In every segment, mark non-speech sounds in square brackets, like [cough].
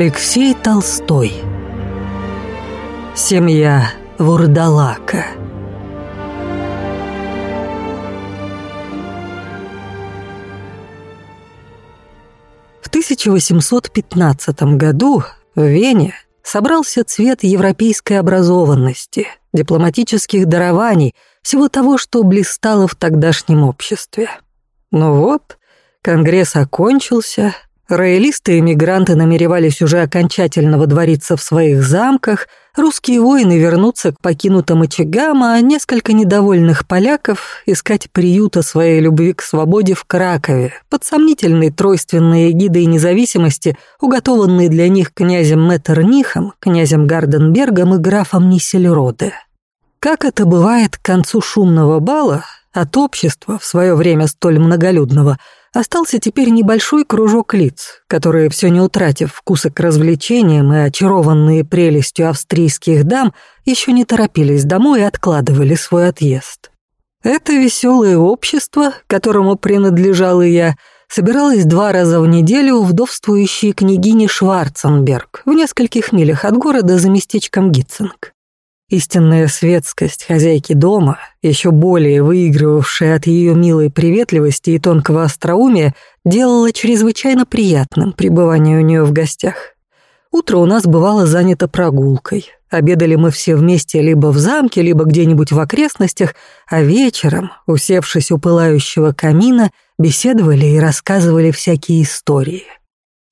Алексей Толстой Семья Вурдалака В 1815 году в Вене собрался цвет европейской образованности, дипломатических дарований, всего того, что блистало в тогдашнем обществе. Но вот, конгресс окончился, роялисты и эмигранты намеревались уже окончательно водвориться в своих замках, русские воины вернуться к покинутым очагам, а несколько недовольных поляков искать приюта своей любви к свободе в Кракове, под сомнительной тройственной эгидой независимости, уготованной для них князем Меттернихом, князем Гарденбергом и графом Ниссельроде. Как это бывает к концу шумного бала, от общества, в свое время столь многолюдного, остался теперь небольшой кружок лиц, которые, все не утратив вкуса к развлечениям и очарованные прелестью австрийских дам, еще не торопились домой и откладывали свой отъезд. Это веселое общество, которому принадлежал и я, собиралось два раза в неделю у вдовствующей княгини Шварценберг в нескольких милях от города за местечком Гитцинг. Истинная светскость хозяйки дома, еще более выигрывавшая от ее милой приветливости и тонкого остроумия, делала чрезвычайно приятным пребывание у нее в гостях. Утро у нас бывало занято прогулкой. Обедали мы все вместе либо в замке, либо где-нибудь в окрестностях, а вечером, усевшись у пылающего камина, беседовали и рассказывали всякие истории.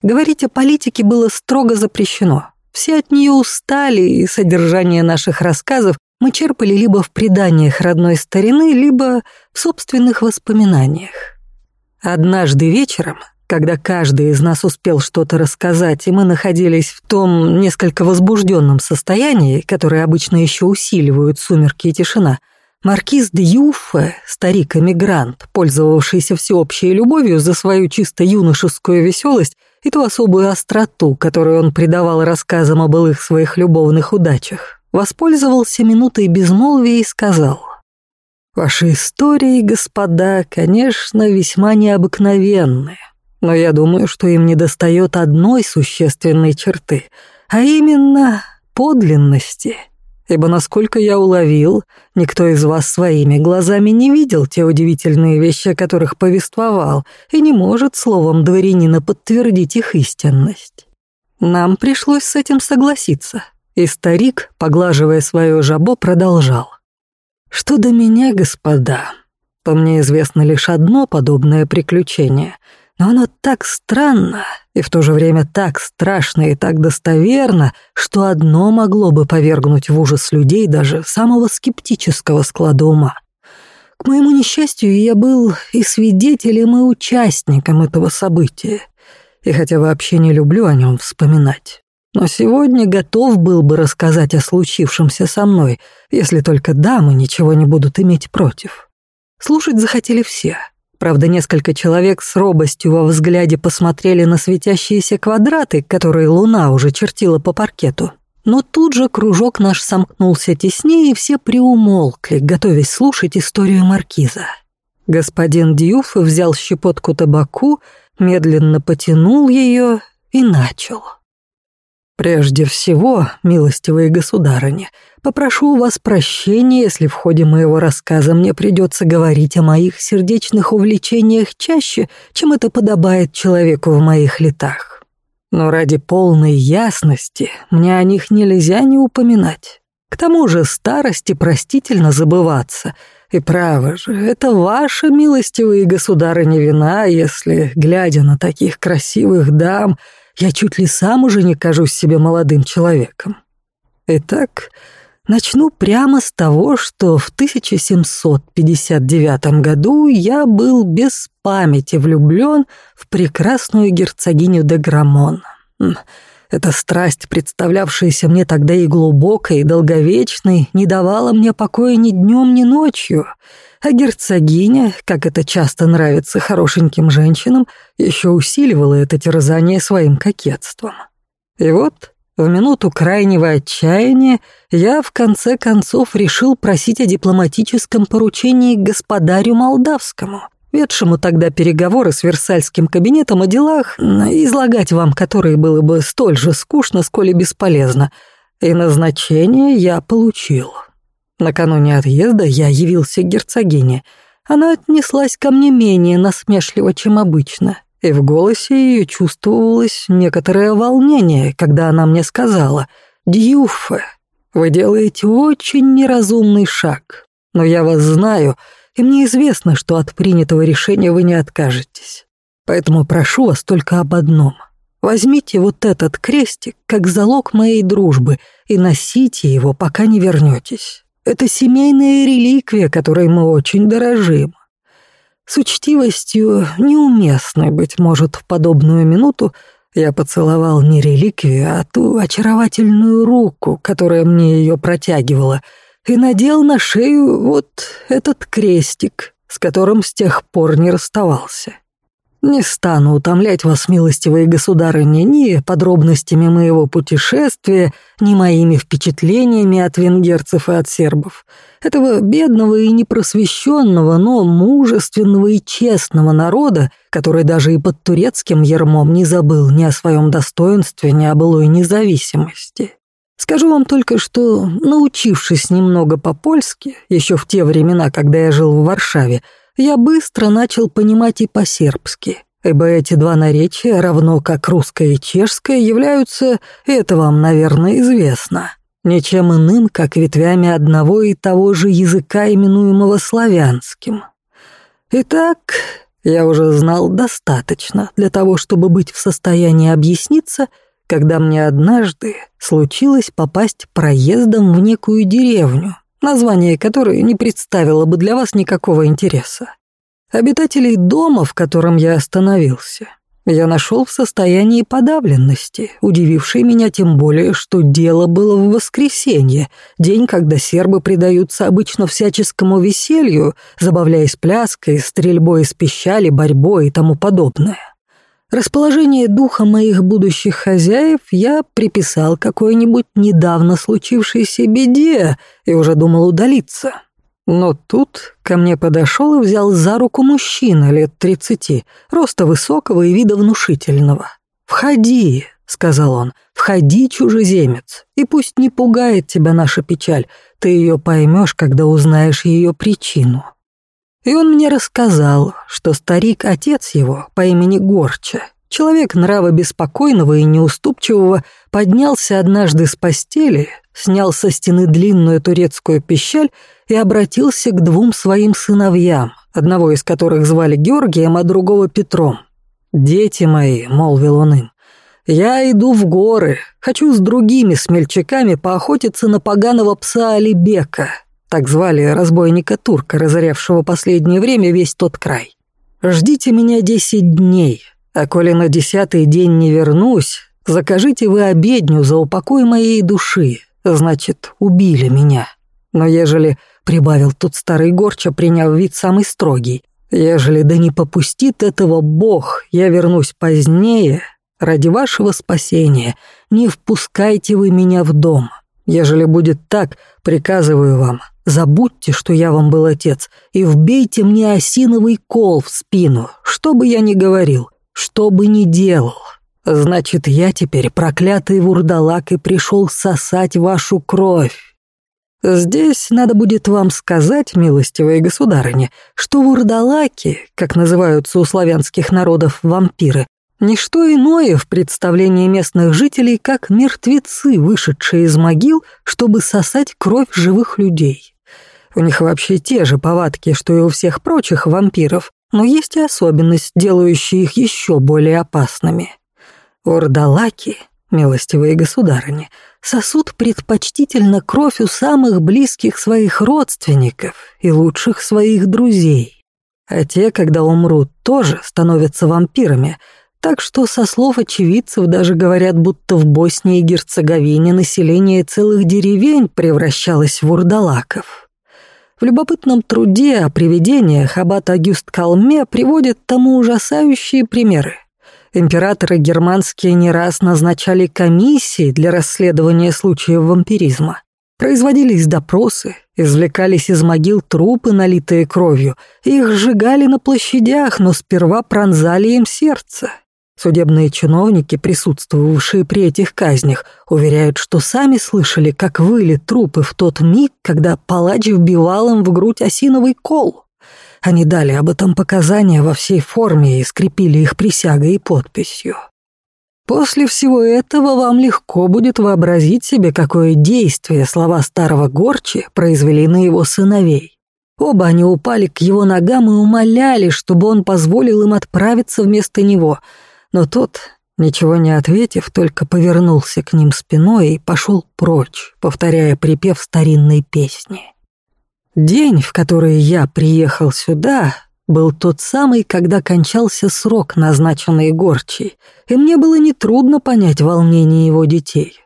Говорить о политике было строго запрещено — все от нее устали, и содержание наших рассказов мы черпали либо в преданиях родной старины, либо в собственных воспоминаниях. Однажды вечером, когда каждый из нас успел что-то рассказать, и мы находились в том несколько возбужденном состоянии, которое обычно еще усиливают сумерки и тишина, маркиз де Юффе, старик-эмигрант, пользовавшийся всеобщей любовью за свою чисто юношескую веселость, и ту особую остроту, которую он придавал рассказам о былых своих любовных удачах, воспользовался минутой безмолвия и сказал «Ваши истории, господа, конечно, весьма необыкновенны, но я думаю, что им недостает одной существенной черты, а именно подлинности» ибо, насколько я уловил, никто из вас своими глазами не видел те удивительные вещи, о которых повествовал, и не может словом дворянина подтвердить их истинность. Нам пришлось с этим согласиться, и старик, поглаживая свое жабо, продолжал. «Что до меня, господа, то мне известно лишь одно подобное приключение — но оно так странно и в то же время так страшно и так достоверно, что одно могло бы повергнуть в ужас людей даже самого скептического склада ума. К моему несчастью, я был и свидетелем, и участником этого события, и хотя вообще не люблю о нем вспоминать. Но сегодня готов был бы рассказать о случившемся со мной, если только дамы ничего не будут иметь против. Слушать захотели все — Правда, несколько человек с робостью во взгляде посмотрели на светящиеся квадраты, которые луна уже чертила по паркету. Но тут же кружок наш сомкнулся теснее, и все приумолкли, готовясь слушать историю маркиза. Господин Дьюф взял щепотку табаку, медленно потянул ее и начал. «Прежде всего, милостивые государыни, попрошу у вас прощения, если в ходе моего рассказа мне придется говорить о моих сердечных увлечениях чаще, чем это подобает человеку в моих летах. Но ради полной ясности мне о них нельзя не упоминать. К тому же старости простительно забываться. И право же, это ваша, милостивые государыни, вина, если, глядя на таких красивых дам, я чуть ли сам уже не кажусь себе молодым человеком. Итак, начну прямо с того, что в 1759 году я был без памяти влюблен в прекрасную герцогиню де Грамон. Эта страсть, представлявшаяся мне тогда и глубокой, и долговечной, не давала мне покоя ни днем, ни ночью — а герцогиня, как это часто нравится хорошеньким женщинам, еще усиливала это терзание своим кокетством. И вот, в минуту крайнего отчаяния, я в конце концов решил просить о дипломатическом поручении господарю Молдавскому, ведшему тогда переговоры с Версальским кабинетом о делах, излагать вам которые было бы столь же скучно, сколь и бесполезно. И назначение я получил. Накануне отъезда я явился к герцогине. Она отнеслась ко мне менее насмешливо, чем обычно, и в голосе ее чувствовалось некоторое волнение, когда она мне сказала «Дьюфе, вы делаете очень неразумный шаг, но я вас знаю, и мне известно, что от принятого решения вы не откажетесь. Поэтому прошу вас только об одном. Возьмите вот этот крестик как залог моей дружбы и носите его, пока не вернетесь. Это семейная реликвия, которой мы очень дорожим. С учтивостью, неуместной, быть может, в подобную минуту, я поцеловал не реликвию, а ту очаровательную руку, которая мне ее протягивала — и надел на шею вот этот крестик, с которым с тех пор не расставался. Не стану утомлять вас, милостивые государыни, ни подробностями моего путешествия, ни моими впечатлениями от венгерцев и от сербов. Этого бедного и непросвещенного, но мужественного и честного народа, который даже и под турецким ермом не забыл ни о своем достоинстве, ни о былой независимости. Скажу вам только, что, научившись немного по-польски, еще в те времена, когда я жил в Варшаве, я быстро начал понимать и по-сербски, ибо эти два наречия, равно как русское и чешское, являются, это вам, наверное, известно, ничем иным, как ветвями одного и того же языка, именуемого славянским. Итак, я уже знал достаточно для того, чтобы быть в состоянии объясниться — когда мне однажды случилось попасть проездом в некую деревню, название которой не представило бы для вас никакого интереса. Обитателей дома, в котором я остановился, я нашел в состоянии подавленности, удивившей меня тем более, что дело было в воскресенье, день, когда сербы предаются обычно всяческому веселью, забавляясь пляской, стрельбой из пищали, борьбой и тому подобное. Расположение духа моих будущих хозяев я приписал какой-нибудь недавно случившейся беде и уже думал удалиться. Но тут ко мне подошел и взял за руку мужчина лет тридцати, роста высокого и вида внушительного. «Входи», — сказал он, — «входи, чужеземец, и пусть не пугает тебя наша печаль, ты ее поймешь, когда узнаешь ее причину». И он мне рассказал, что старик-отец его по имени Горча, человек нрава беспокойного и неуступчивого, поднялся однажды с постели, снял со стены длинную турецкую пищаль и обратился к двум своим сыновьям, одного из которых звали Георгием, а другого Петром. «Дети мои», — молвил он им, — «я иду в горы, хочу с другими смельчаками поохотиться на поганого пса Алибека, так звали разбойника-турка, разорявшего последнее время весь тот край. «Ждите меня десять дней, а коли на десятый день не вернусь, закажите вы обедню за упокой моей души, значит, убили меня. Но ежели, — прибавил тут старый горча, приняв вид самый строгий, — ежели да не попустит этого Бог, я вернусь позднее, ради вашего спасения, не впускайте вы меня в дом». Ежели будет так, приказываю вам, забудьте, что я вам был отец, и вбейте мне осиновый кол в спину, что бы я ни говорил, что бы ни делал. Значит, я теперь проклятый вурдалак и пришел сосать вашу кровь. Здесь надо будет вам сказать, милостивые государыни, что вурдалаки, как называются у славянских народов вампиры, Ничто иное в представлении местных жителей, как мертвецы, вышедшие из могил, чтобы сосать кровь живых людей. У них вообще те же повадки, что и у всех прочих вампиров, но есть и особенность, делающая их еще более опасными. Ордалаки, милостивые государыни, сосут предпочтительно кровь у самых близких своих родственников и лучших своих друзей. А те, когда умрут, тоже становятся вампирами — так что со слов очевидцев даже говорят, будто в Боснии и Герцеговине население целых деревень превращалось в урдалаков. В любопытном труде о привидениях аббат Агюст Калме приводит тому ужасающие примеры. Императоры германские не раз назначали комиссии для расследования случаев вампиризма. Производились допросы, извлекались из могил трупы, налитые кровью, их сжигали на площадях, но сперва пронзали им сердце. Судебные чиновники, присутствовавшие при этих казнях, уверяют, что сами слышали, как выли трупы в тот миг, когда палач вбивал им в грудь осиновый кол. Они дали об этом показания во всей форме и скрепили их присягой и подписью. После всего этого вам легко будет вообразить себе, какое действие слова старого Горчи произвели на его сыновей. Оба они упали к его ногам и умоляли, чтобы он позволил им отправиться вместо него, но тот, ничего не ответив, только повернулся к ним спиной и пошел прочь, повторяя припев старинной песни. День, в который я приехал сюда, был тот самый, когда кончался срок, назначенный Горчей, и мне было нетрудно понять волнение его детей.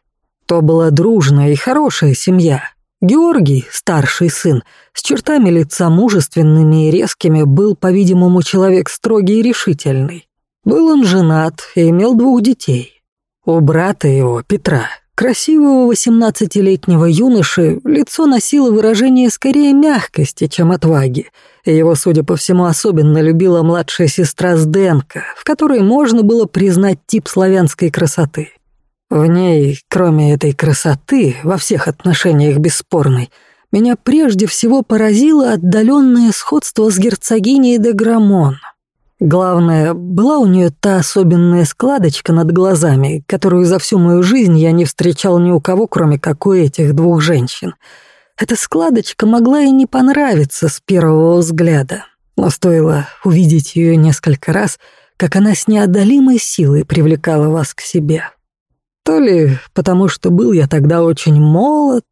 То была дружная и хорошая семья. Георгий, старший сын, с чертами лица мужественными и резкими, был, по-видимому, человек строгий и решительный. Был он женат и имел двух детей. У брата его, Петра, красивого восемнадцатилетнего юноши, лицо носило выражение скорее мягкости, чем отваги, и его, судя по всему, особенно любила младшая сестра Сденка, в которой можно было признать тип славянской красоты. В ней, кроме этой красоты, во всех отношениях бесспорной, меня прежде всего поразило отдаленное сходство с герцогиней де Грамон. Главное, была у нее та особенная складочка над глазами, которую за всю мою жизнь я не встречал ни у кого, кроме как у этих двух женщин — эта складочка могла и не понравиться с первого взгляда, но стоило увидеть ее несколько раз, как она с неодолимой силой привлекала вас к себе. То ли потому, что был я тогда очень молод,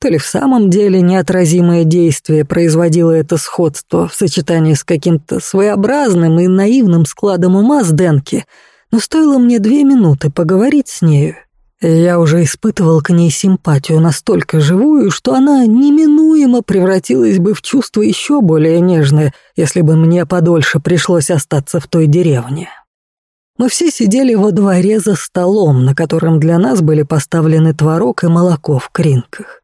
то ли в самом деле неотразимое действие производило это сходство в сочетании с каким-то своеобразным и наивным складом ума с Денки, но стоило мне две минуты поговорить с нею, я уже испытывал к ней симпатию настолько живую, что она неминуемо превратилась бы в чувство еще более нежное, если бы мне подольше пришлось остаться в той деревне. Мы все сидели во дворе за столом, на котором для нас были поставлены творог и молоко в кринках.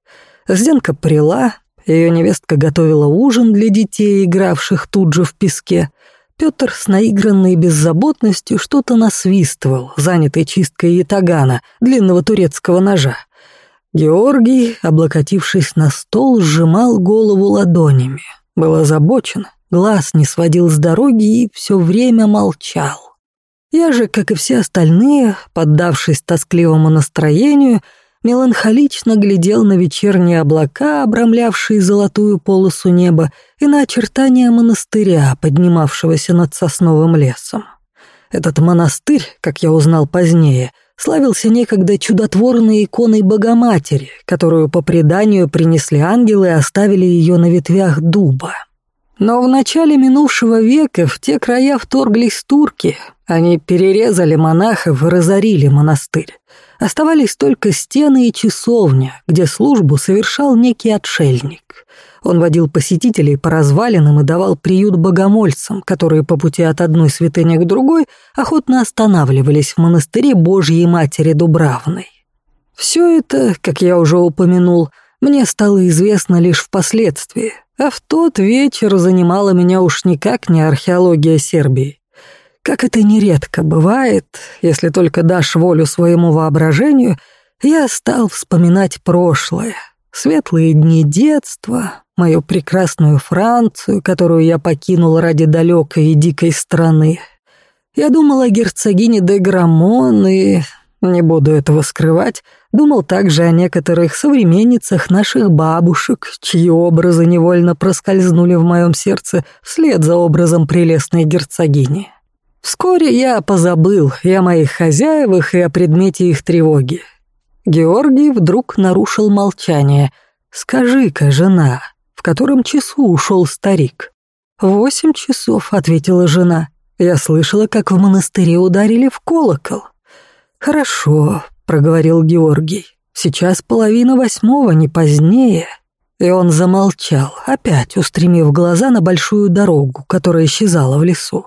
Зденка прила, ее невестка готовила ужин для детей, игравших тут же в песке, Петр с наигранной беззаботностью что-то насвистывал, занятый чисткой ятагана, длинного турецкого ножа. Георгий, облокотившись на стол, сжимал голову ладонями. Был озабочен, глаз не сводил с дороги и все время молчал. Я же, как и все остальные, поддавшись тоскливому настроению, меланхолично глядел на вечерние облака, обрамлявшие золотую полосу неба, и на очертания монастыря, поднимавшегося над сосновым лесом. Этот монастырь, как я узнал позднее, славился некогда чудотворной иконой Богоматери, которую по преданию принесли ангелы и оставили ее на ветвях дуба. Но в начале минувшего века в те края вторглись турки. Они перерезали монахов и разорили монастырь. Оставались только стены и часовня, где службу совершал некий отшельник. Он водил посетителей по развалинам и давал приют богомольцам, которые по пути от одной святыни к другой охотно останавливались в монастыре Божьей Матери Дубравной. Все это, как я уже упомянул, мне стало известно лишь впоследствии, а в тот вечер занимала меня уж никак не археология Сербии. Как это нередко бывает, если только дашь волю своему воображению, я стал вспоминать прошлое, светлые дни детства, мою прекрасную Францию, которую я покинул ради далекой и дикой страны. Я думал о герцогине де Грамон и, не буду этого скрывать, думал также о некоторых современницах наших бабушек, чьи образы невольно проскользнули в моем сердце вслед за образом прелестной герцогини. Вскоре я позабыл и о моих хозяевах, и о предмете их тревоги. Георгий вдруг нарушил молчание. «Скажи-ка, жена, в котором часу ушел старик?» «Восемь часов», — ответила жена. «Я слышала, как в монастыре ударили в колокол». «Хорошо», — проговорил Георгий. «Сейчас половина восьмого, не позднее». И он замолчал, опять устремив глаза на большую дорогу, которая исчезала в лесу.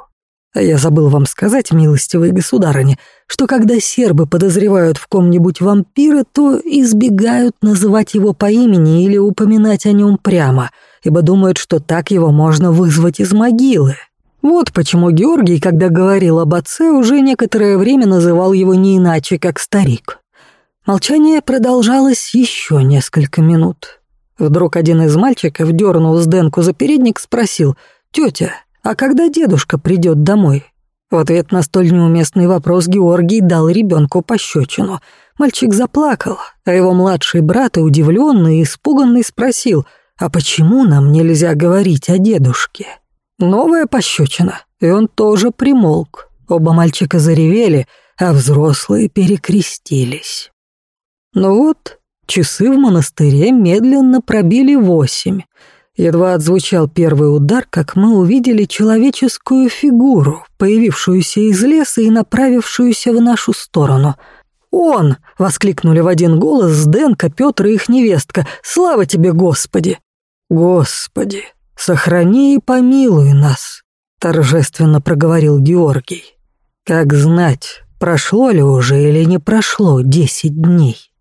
А я забыл вам сказать, милостивые государыни, что когда сербы подозревают в ком-нибудь вампира, то избегают называть его по имени или упоминать о нем прямо, ибо думают, что так его можно вызвать из могилы. Вот почему Георгий, когда говорил об отце, уже некоторое время называл его не иначе, как старик. Молчание продолжалось еще несколько минут. Вдруг один из мальчиков, дернул Сденку за передник, спросил, «Тетя, а когда дедушка придет домой?» В ответ на столь неуместный вопрос Георгий дал ребенку пощечину. Мальчик заплакал, а его младший брат, удивленный и испуганный, спросил, «А почему нам нельзя говорить о дедушке?» Новая пощечина, и он тоже примолк. Оба мальчика заревели, а взрослые перекрестились. Ну вот, часы в монастыре медленно пробили восемь. Едва отзвучал первый удар, как мы увидели человеческую фигуру, появившуюся из леса и направившуюся в нашу сторону. «Он!» — воскликнули в один голос Дэнка, Петр и их невестка. «Слава тебе, Господи!» «Господи, сохрани и помилуй нас!» — торжественно проговорил Георгий. «Как знать, прошло ли уже или не прошло десять дней?»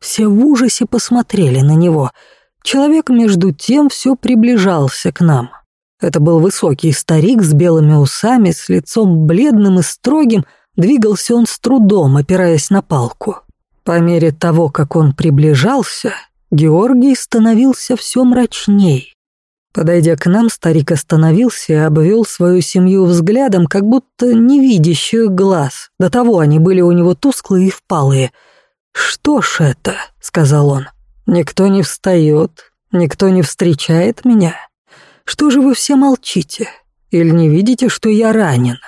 Все в ужасе посмотрели на него — Человек, между тем, все приближался к нам. Это был высокий старик с белыми усами, с лицом бледным и строгим, двигался он с трудом, опираясь на палку. По мере того, как он приближался, Георгий становился все мрачней. Подойдя к нам, старик остановился и обвел свою семью взглядом, как будто невидящих глаз. До того они были у него тусклые и впалые. «Что ж это?» — сказал он. Никто не встает, никто не встречает меня. Что же вы все молчите? Или не видите, что я ранен?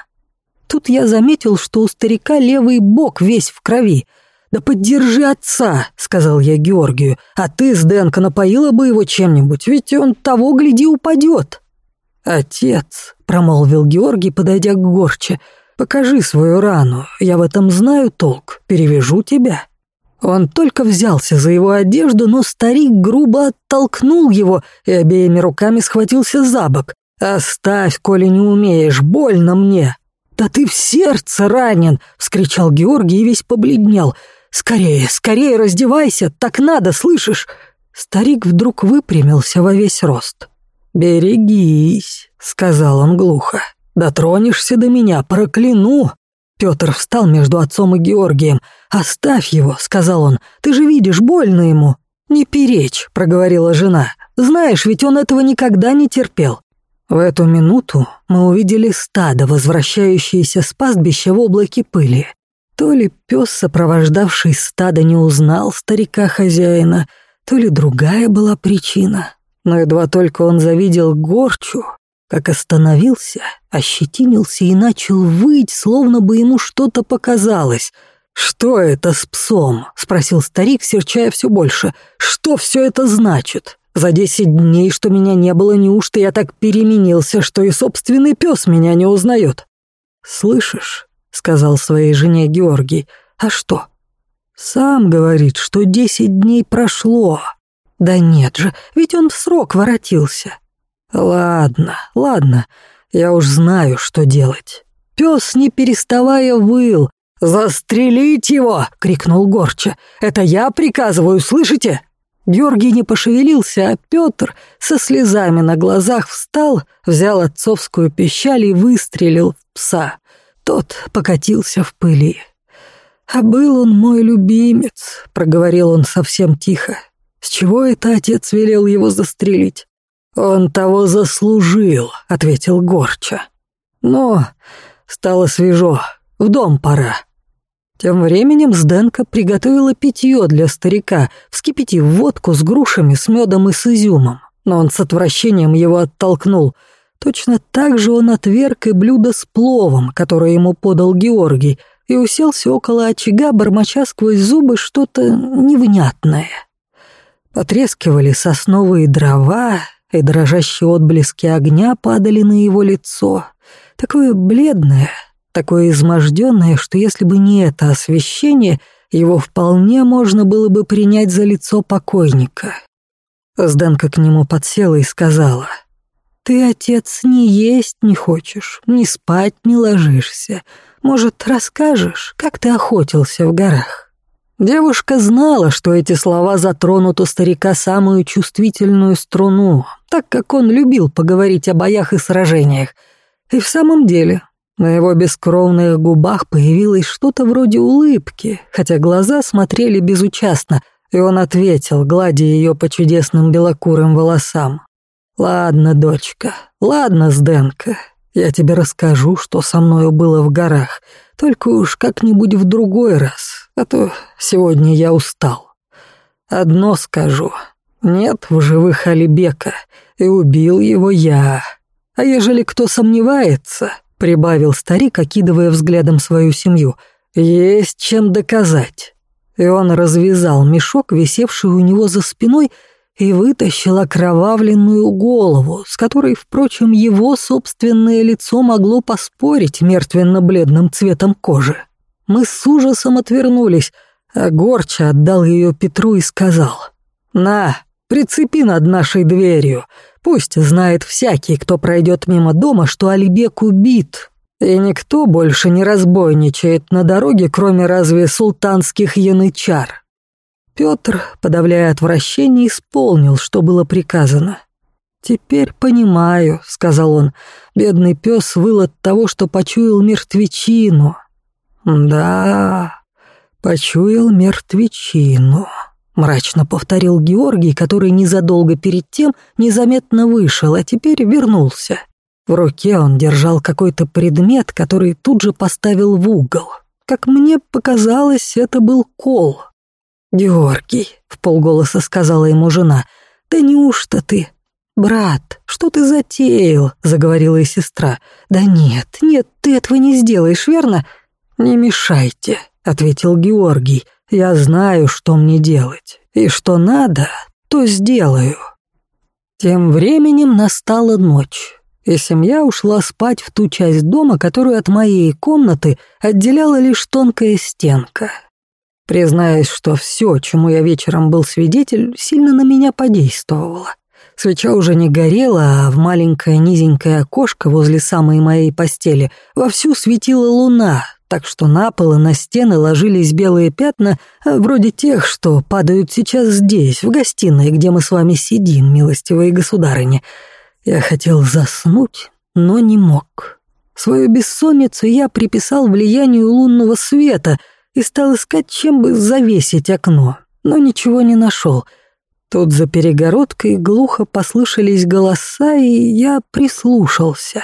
Тут я заметил, что у старика левый бок весь в крови. «Да поддержи отца», — сказал я Георгию, «а ты, Сденко, напоила бы его чем-нибудь, ведь он того, гляди, упадет». «Отец», — промолвил Георгий, подойдя к Горче, «покажи свою рану, я в этом знаю толк, перевяжу тебя». Он только взялся за его одежду, но старик грубо оттолкнул его и обеими руками схватился за бок. «Оставь, коли не умеешь, больно мне!» «Да ты в сердце ранен!» — вскричал Георгий и весь побледнел. «Скорее, скорее раздевайся, так надо, слышишь?» Старик вдруг выпрямился во весь рост. «Берегись», — сказал он глухо. «Дотронешься до меня, прокляну!» Петр встал между отцом и Георгием. «Оставь его», — сказал он, — «ты же видишь, больно ему». «Не перечь», — проговорила жена. «Знаешь, ведь он этого никогда не терпел». В эту минуту мы увидели стадо, возвращающееся с пастбища в облаке пыли. То ли пес, сопровождавший стадо, не узнал старика-хозяина, то ли другая была причина. Но едва только он завидел горчу, как остановился, ощетинился и начал выть, словно бы ему что-то показалось. «Что это с псом?» — спросил старик, серчая все больше. «Что все это значит? За десять дней, что меня не было, неужто я так переменился, что и собственный пес меня не узнает?» «Слышишь?» — сказал своей жене Георгий. «А что?» «Сам говорит, что десять дней прошло». «Да нет же, ведь он в срок воротился». «Ладно, ладно, я уж знаю, что делать». Пес, не переставая, выл. «Застрелить его!» — крикнул Горча. «Это я приказываю, слышите?» Георгий не пошевелился, а Петр со слезами на глазах встал, взял отцовскую пищаль и выстрелил в пса. Тот покатился в пыли. «А был он мой любимец», — проговорил он совсем тихо. «С чего это отец велел его застрелить? «Он того заслужил», — ответил Горча. «Но стало свежо, в дом пора». Тем временем Сденка приготовила питье для старика, вскипятив водку с грушами, с медом и с изюмом. Но он с отвращением его оттолкнул. Точно так же он отверг и блюдо с пловом, которое ему подал Георгий, и уселся около очага, бормоча сквозь зубы что-то невнятное. Потрескивали сосновые дрова, и дрожащие отблески огня падали на его лицо, такое бледное, такое изможденное, что если бы не это освещение, его вполне можно было бы принять за лицо покойника. Сданка к нему подсела и сказала, Ты, отец, не есть не хочешь, ни спать не ложишься. Может, расскажешь, как ты охотился в горах?» Девушка знала, что эти слова затронут у старика самую чувствительную струну, так как он любил поговорить о боях и сражениях. И в самом деле на его бескровных губах появилось что-то вроде улыбки, хотя глаза смотрели безучастно, и он ответил, гладя ее по чудесным белокурым волосам. «Ладно, дочка, ладно, Сденка, я тебе расскажу, что со мною было в горах, только уж как-нибудь в другой раз, а то сегодня я устал. Одно скажу, нет в живых Алибека, и убил его я. А ежели кто сомневается, — прибавил старик, окидывая взглядом свою семью. «Есть чем доказать». И он развязал мешок, висевший у него за спиной, и вытащил окровавленную голову, с которой, впрочем, его собственное лицо могло поспорить мертвенно-бледным цветом кожи. Мы с ужасом отвернулись, а Горча отдал ее Петру и сказал, «На, прицепи над нашей дверью, Пусть знает всякий, кто пройдет мимо дома, что Алибек убит, и никто больше не разбойничает на дороге, кроме разве султанских янычар. Петр, подавляя отвращение, исполнил, что было приказано. «Теперь понимаю», — сказал он, — «бедный пес выл от того, что почуял мертвечину». «Да, почуял мертвечину» мрачно повторил Георгий, который незадолго перед тем незаметно вышел, а теперь вернулся. В руке он держал какой-то предмет, который тут же поставил в угол. Как мне показалось, это был кол. «Георгий», — в полголоса сказала ему жена, — «да неужто ты?» «Брат, что ты затеял?» — заговорила и сестра. «Да нет, нет, ты этого не сделаешь, верно?» «Не мешайте», — ответил Георгий, — я знаю, что мне делать, и что надо, то сделаю. Тем временем настала ночь, и семья ушла спать в ту часть дома, которую от моей комнаты отделяла лишь тонкая стенка. Признаюсь, что все, чему я вечером был свидетель, сильно на меня подействовало. Свеча уже не горела, а в маленькое низенькое окошко возле самой моей постели вовсю светила луна, так что на пол и на стены ложились белые пятна, а вроде тех, что падают сейчас здесь, в гостиной, где мы с вами сидим, милостивые государыни. Я хотел заснуть, но не мог. Свою бессонницу я приписал влиянию лунного света и стал искать, чем бы завесить окно, но ничего не нашел. Тут за перегородкой глухо послышались голоса, и я прислушался.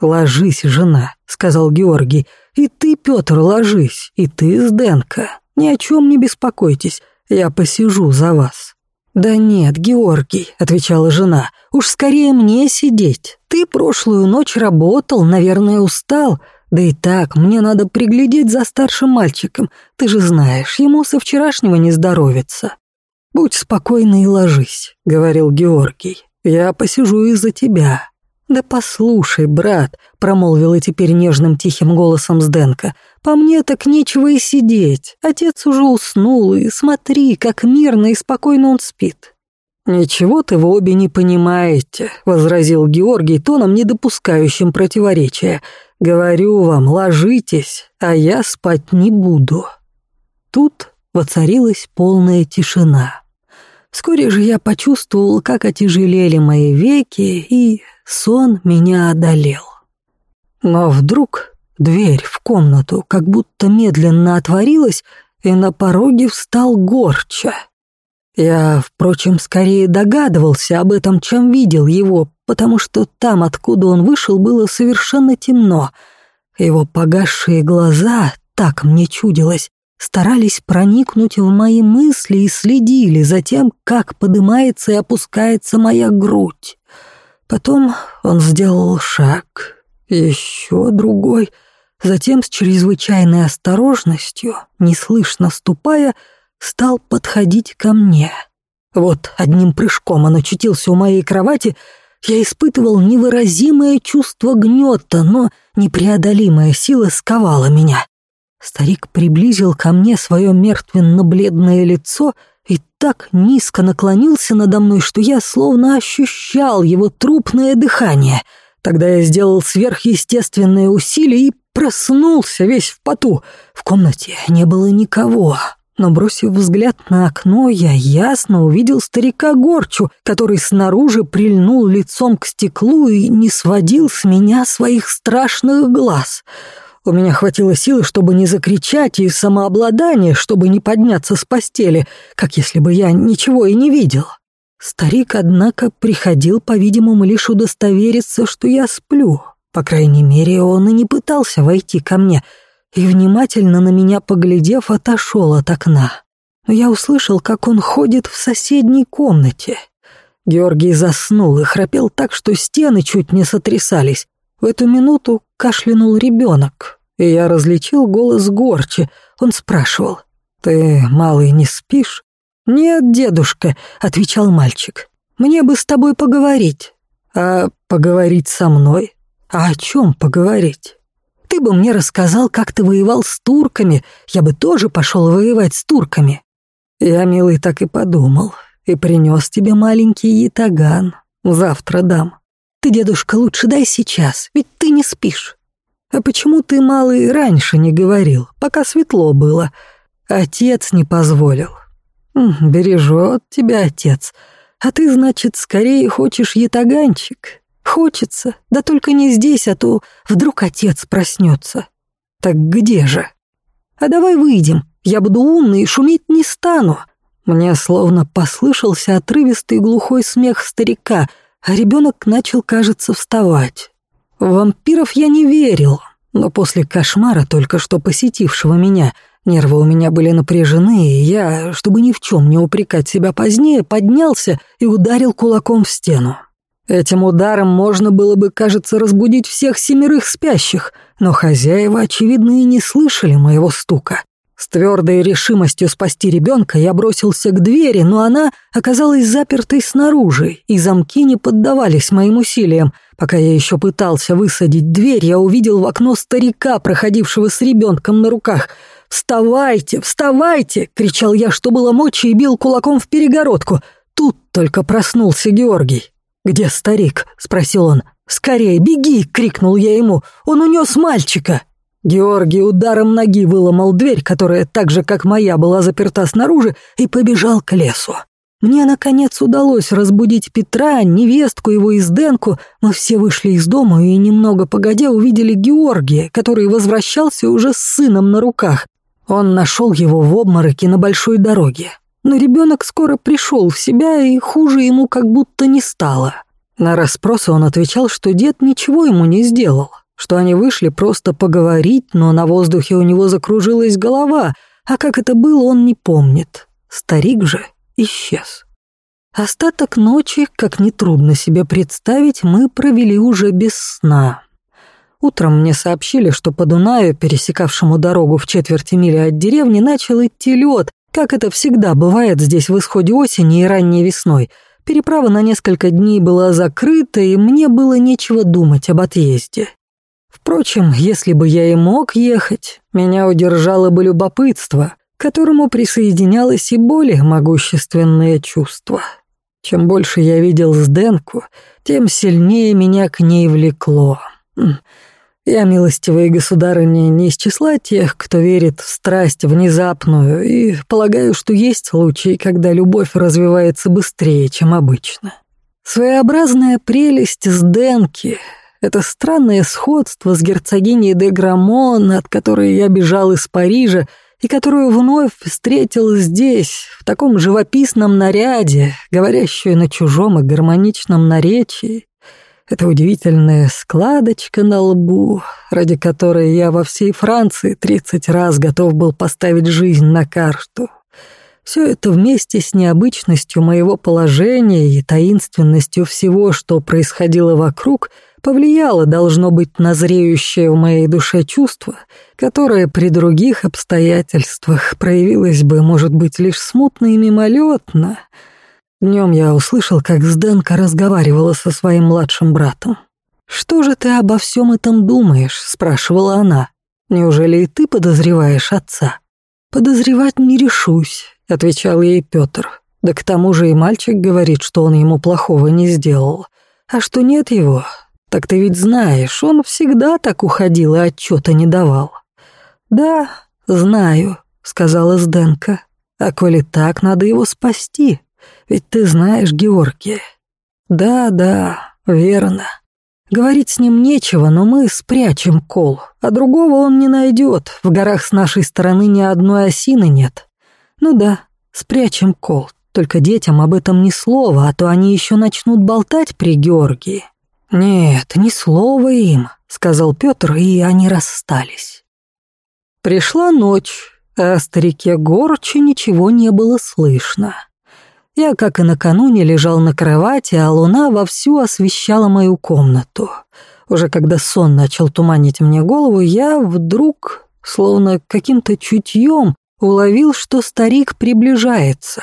«Ложись, жена», — сказал Георгий, — и ты, Петр, ложись, и ты, Сденка. Ни о чем не беспокойтесь, я посижу за вас». «Да нет, Георгий», — отвечала жена, — «уж скорее мне сидеть. Ты прошлую ночь работал, наверное, устал. Да и так, мне надо приглядеть за старшим мальчиком. Ты же знаешь, ему со вчерашнего не здоровится». «Будь спокойна и ложись», — говорил Георгий. «Я посижу из-за тебя. «Да послушай, брат», — промолвила теперь нежным тихим голосом Сденка, «по мне так нечего и сидеть. Отец уже уснул, и смотри, как мирно и спокойно он спит». «Ничего ты вы обе не понимаете», — возразил Георгий тоном, не допускающим противоречия. «Говорю вам, ложитесь, а я спать не буду». Тут воцарилась полная тишина. Вскоре же я почувствовал, как отяжелели мои веки, и сон меня одолел. Но вдруг дверь в комнату как будто медленно отворилась, и на пороге встал Горча. Я, впрочем, скорее догадывался об этом, чем видел его, потому что там, откуда он вышел, было совершенно темно. Его погасшие глаза, так мне чудилось, старались проникнуть в мои мысли и следили за тем, как поднимается и опускается моя грудь. Потом он сделал шаг, еще другой, затем с чрезвычайной осторожностью, неслышно ступая, стал подходить ко мне. Вот одним прыжком он очутился у моей кровати, я испытывал невыразимое чувство гнета, но непреодолимая сила сковала меня. Старик приблизил ко мне свое мертвенно-бледное лицо и так низко наклонился надо мной, что я словно ощущал его трупное дыхание. Тогда я сделал сверхъестественное усилие и проснулся весь в поту. В комнате не было никого. Но, бросив взгляд на окно, я ясно увидел старика Горчу, который снаружи прильнул лицом к стеклу и не сводил с меня своих страшных глаз. У меня хватило силы, чтобы не закричать, и самообладания, чтобы не подняться с постели, как если бы я ничего и не видел. Старик, однако, приходил, по-видимому, лишь удостовериться, что я сплю. По крайней мере, он и не пытался войти ко мне — и, внимательно на меня поглядев, отошел от окна. Но я услышал, как он ходит в соседней комнате. Георгий заснул и храпел так, что стены чуть не сотрясались. В эту минуту кашлянул ребенок, и я различил голос Горчи. Он спрашивал, «Ты, малый, не спишь?» «Нет, дедушка», — отвечал мальчик, «мне бы с тобой поговорить». «А поговорить со мной? А о чем поговорить?» Ты бы мне рассказал, как ты воевал с турками, я бы тоже пошел воевать с турками. Я, милый, так и подумал, и принес тебе маленький ятаган. Завтра дам. Ты, дедушка, лучше дай сейчас, ведь ты не спишь. А почему ты, малый, раньше не говорил, пока светло было? Отец не позволил. Бережет тебя отец. А ты, значит, скорее хочешь ятаганчик. Хочется, да только не здесь, а то вдруг отец проснется. Так где же? А давай выйдем, я буду умный и шуметь не стану. Мне словно послышался отрывистый глухой смех старика, а ребенок начал, кажется, вставать. В вампиров я не верил, но после кошмара, только что посетившего меня, нервы у меня были напряжены, и я, чтобы ни в чем не упрекать себя позднее, поднялся и ударил кулаком в стену. Этим ударом можно было бы, кажется, разбудить всех семерых спящих, но хозяева, очевидно, и не слышали моего стука. С твердой решимостью спасти ребенка я бросился к двери, но она оказалась запертой снаружи, и замки не поддавались моим усилиям. Пока я еще пытался высадить дверь, я увидел в окно старика, проходившего с ребенком на руках. «Вставайте, вставайте!» — кричал я, что было мочи, и бил кулаком в перегородку. Тут только проснулся Георгий. «Где старик?» — спросил он. «Скорее, беги!» — крикнул я ему. «Он унес мальчика!» Георгий ударом ноги выломал дверь, которая так же, как моя, была заперта снаружи, и побежал к лесу. Мне, наконец, удалось разбудить Петра, невестку его и Сденку. Мы все вышли из дома и, немного погодя, увидели Георгия, который возвращался уже с сыном на руках. Он нашел его в обмороке на большой дороге. Но ребенок скоро пришел в себя, и хуже ему как будто не стало. На расспросы он отвечал, что дед ничего ему не сделал, что они вышли просто поговорить, но на воздухе у него закружилась голова, а как это было, он не помнит. Старик же исчез. Остаток ночи, как нетрудно себе представить, мы провели уже без сна. Утром мне сообщили, что по Дунаю, пересекавшему дорогу в четверти мили от деревни, начал идти лед, как это всегда бывает здесь в исходе осени и ранней весной, переправа на несколько дней была закрыта, и мне было нечего думать об отъезде. Впрочем, если бы я и мог ехать, меня удержало бы любопытство, к которому присоединялось и более могущественное чувство. Чем больше я видел Сденку, тем сильнее меня к ней влекло. Я, милостивые государыни, не из числа тех, кто верит в страсть внезапную, и полагаю, что есть случаи, когда любовь развивается быстрее, чем обычно. Своеобразная прелесть с Денки — это странное сходство с герцогиней де Грамон, от которой я бежал из Парижа, и которую вновь встретил здесь, в таком живописном наряде, говорящую на чужом и гармоничном наречии. Это удивительная складочка на лбу, ради которой я во всей Франции тридцать раз готов был поставить жизнь на карту. Все это вместе с необычностью моего положения и таинственностью всего, что происходило вокруг, повлияло, должно быть, на зреющее в моей душе чувство, которое при других обстоятельствах проявилось бы, может быть, лишь смутно и мимолетно — Днем я услышал, как Сденка разговаривала со своим младшим братом. «Что же ты обо всем этом думаешь?» — спрашивала она. «Неужели и ты подозреваешь отца?» «Подозревать не решусь», — отвечал ей Петр. «Да к тому же и мальчик говорит, что он ему плохого не сделал. А что нет его, так ты ведь знаешь, он всегда так уходил и отчета не давал». «Да, знаю», — сказала Сденка. «А коли так, надо его спасти. Ведь ты знаешь Георгия». «Да, да, верно. Говорить с ним нечего, но мы спрячем кол, а другого он не найдет. В горах с нашей стороны ни одной осины нет. Ну да, спрячем кол, только детям об этом ни слова, а то они еще начнут болтать при Георгии. Нет, ни слова им, сказал Петр, и они расстались. Пришла ночь, а старике Горче ничего не было слышно. Я, как и накануне, лежал на кровати, а луна вовсю освещала мою комнату. Уже когда сон начал туманить мне голову, я вдруг, словно каким-то чутьем, уловил, что старик приближается.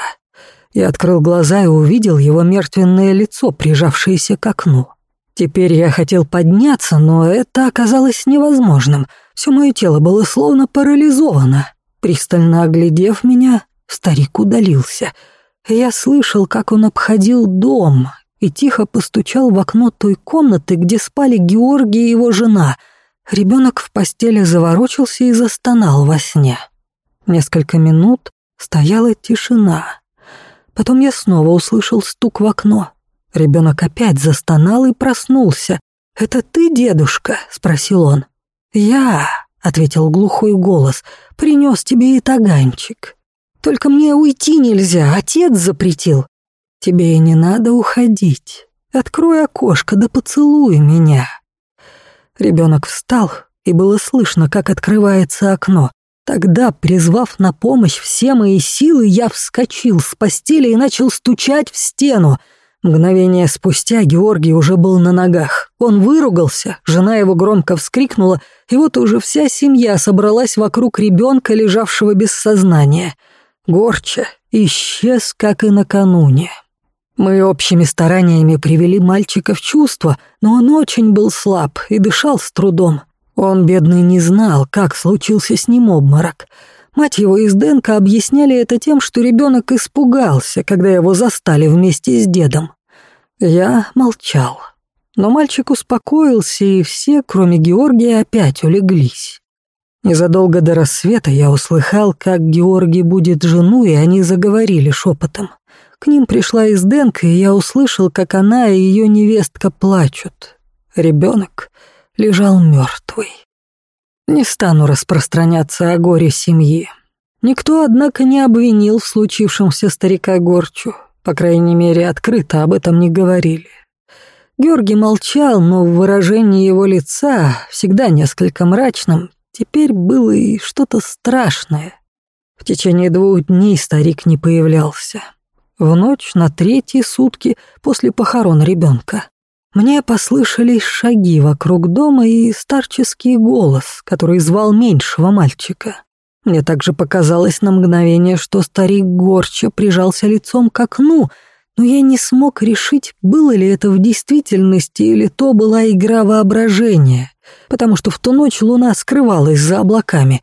Я открыл глаза и увидел его мертвенное лицо, прижавшееся к окну. Теперь я хотел подняться, но это оказалось невозможным. Все мое тело было словно парализовано. Пристально оглядев меня, старик удалился — я слышал, как он обходил дом и тихо постучал в окно той комнаты, где спали Георгий и его жена. Ребенок в постели заворочился и застонал во сне. Несколько минут стояла тишина. Потом я снова услышал стук в окно. Ребенок опять застонал и проснулся. «Это ты, дедушка?» — спросил он. «Я», — ответил глухой голос, — «принес тебе и таганчик». Только мне уйти нельзя, отец запретил. Тебе и не надо уходить. Открой окошко, да поцелуй меня. Ребенок встал, и было слышно, как открывается окно. Тогда, призвав на помощь все мои силы, я вскочил с постели и начал стучать в стену. Мгновение спустя Георгий уже был на ногах. Он выругался, жена его громко вскрикнула, и вот уже вся семья собралась вокруг ребенка, лежавшего без сознания — Горча исчез, как и накануне. Мы общими стараниями привели мальчика в чувство, но он очень был слаб и дышал с трудом. Он, бедный, не знал, как случился с ним обморок. Мать его из Денка объясняли это тем, что ребенок испугался, когда его застали вместе с дедом. Я молчал. Но мальчик успокоился, и все, кроме Георгия, опять улеглись. Незадолго до рассвета я услыхал, как Георгий будет жену, и они заговорили шепотом. К ним пришла Изденка, и я услышал, как она и ее невестка плачут. Ребенок лежал мертвый. Не стану распространяться о горе семьи. Никто, однако, не обвинил в случившемся старика Горчу. По крайней мере, открыто об этом не говорили. Георгий молчал, но в выражении его лица, всегда несколько мрачном, Теперь было и что-то страшное. В течение двух дней старик не появлялся. В ночь на третьи сутки после похорон ребенка мне послышались шаги вокруг дома и старческий голос, который звал меньшего мальчика. Мне также показалось на мгновение, что старик горча прижался лицом к окну, но я не смог решить, было ли это в действительности или то была игра воображения потому что в ту ночь луна скрывалась за облаками.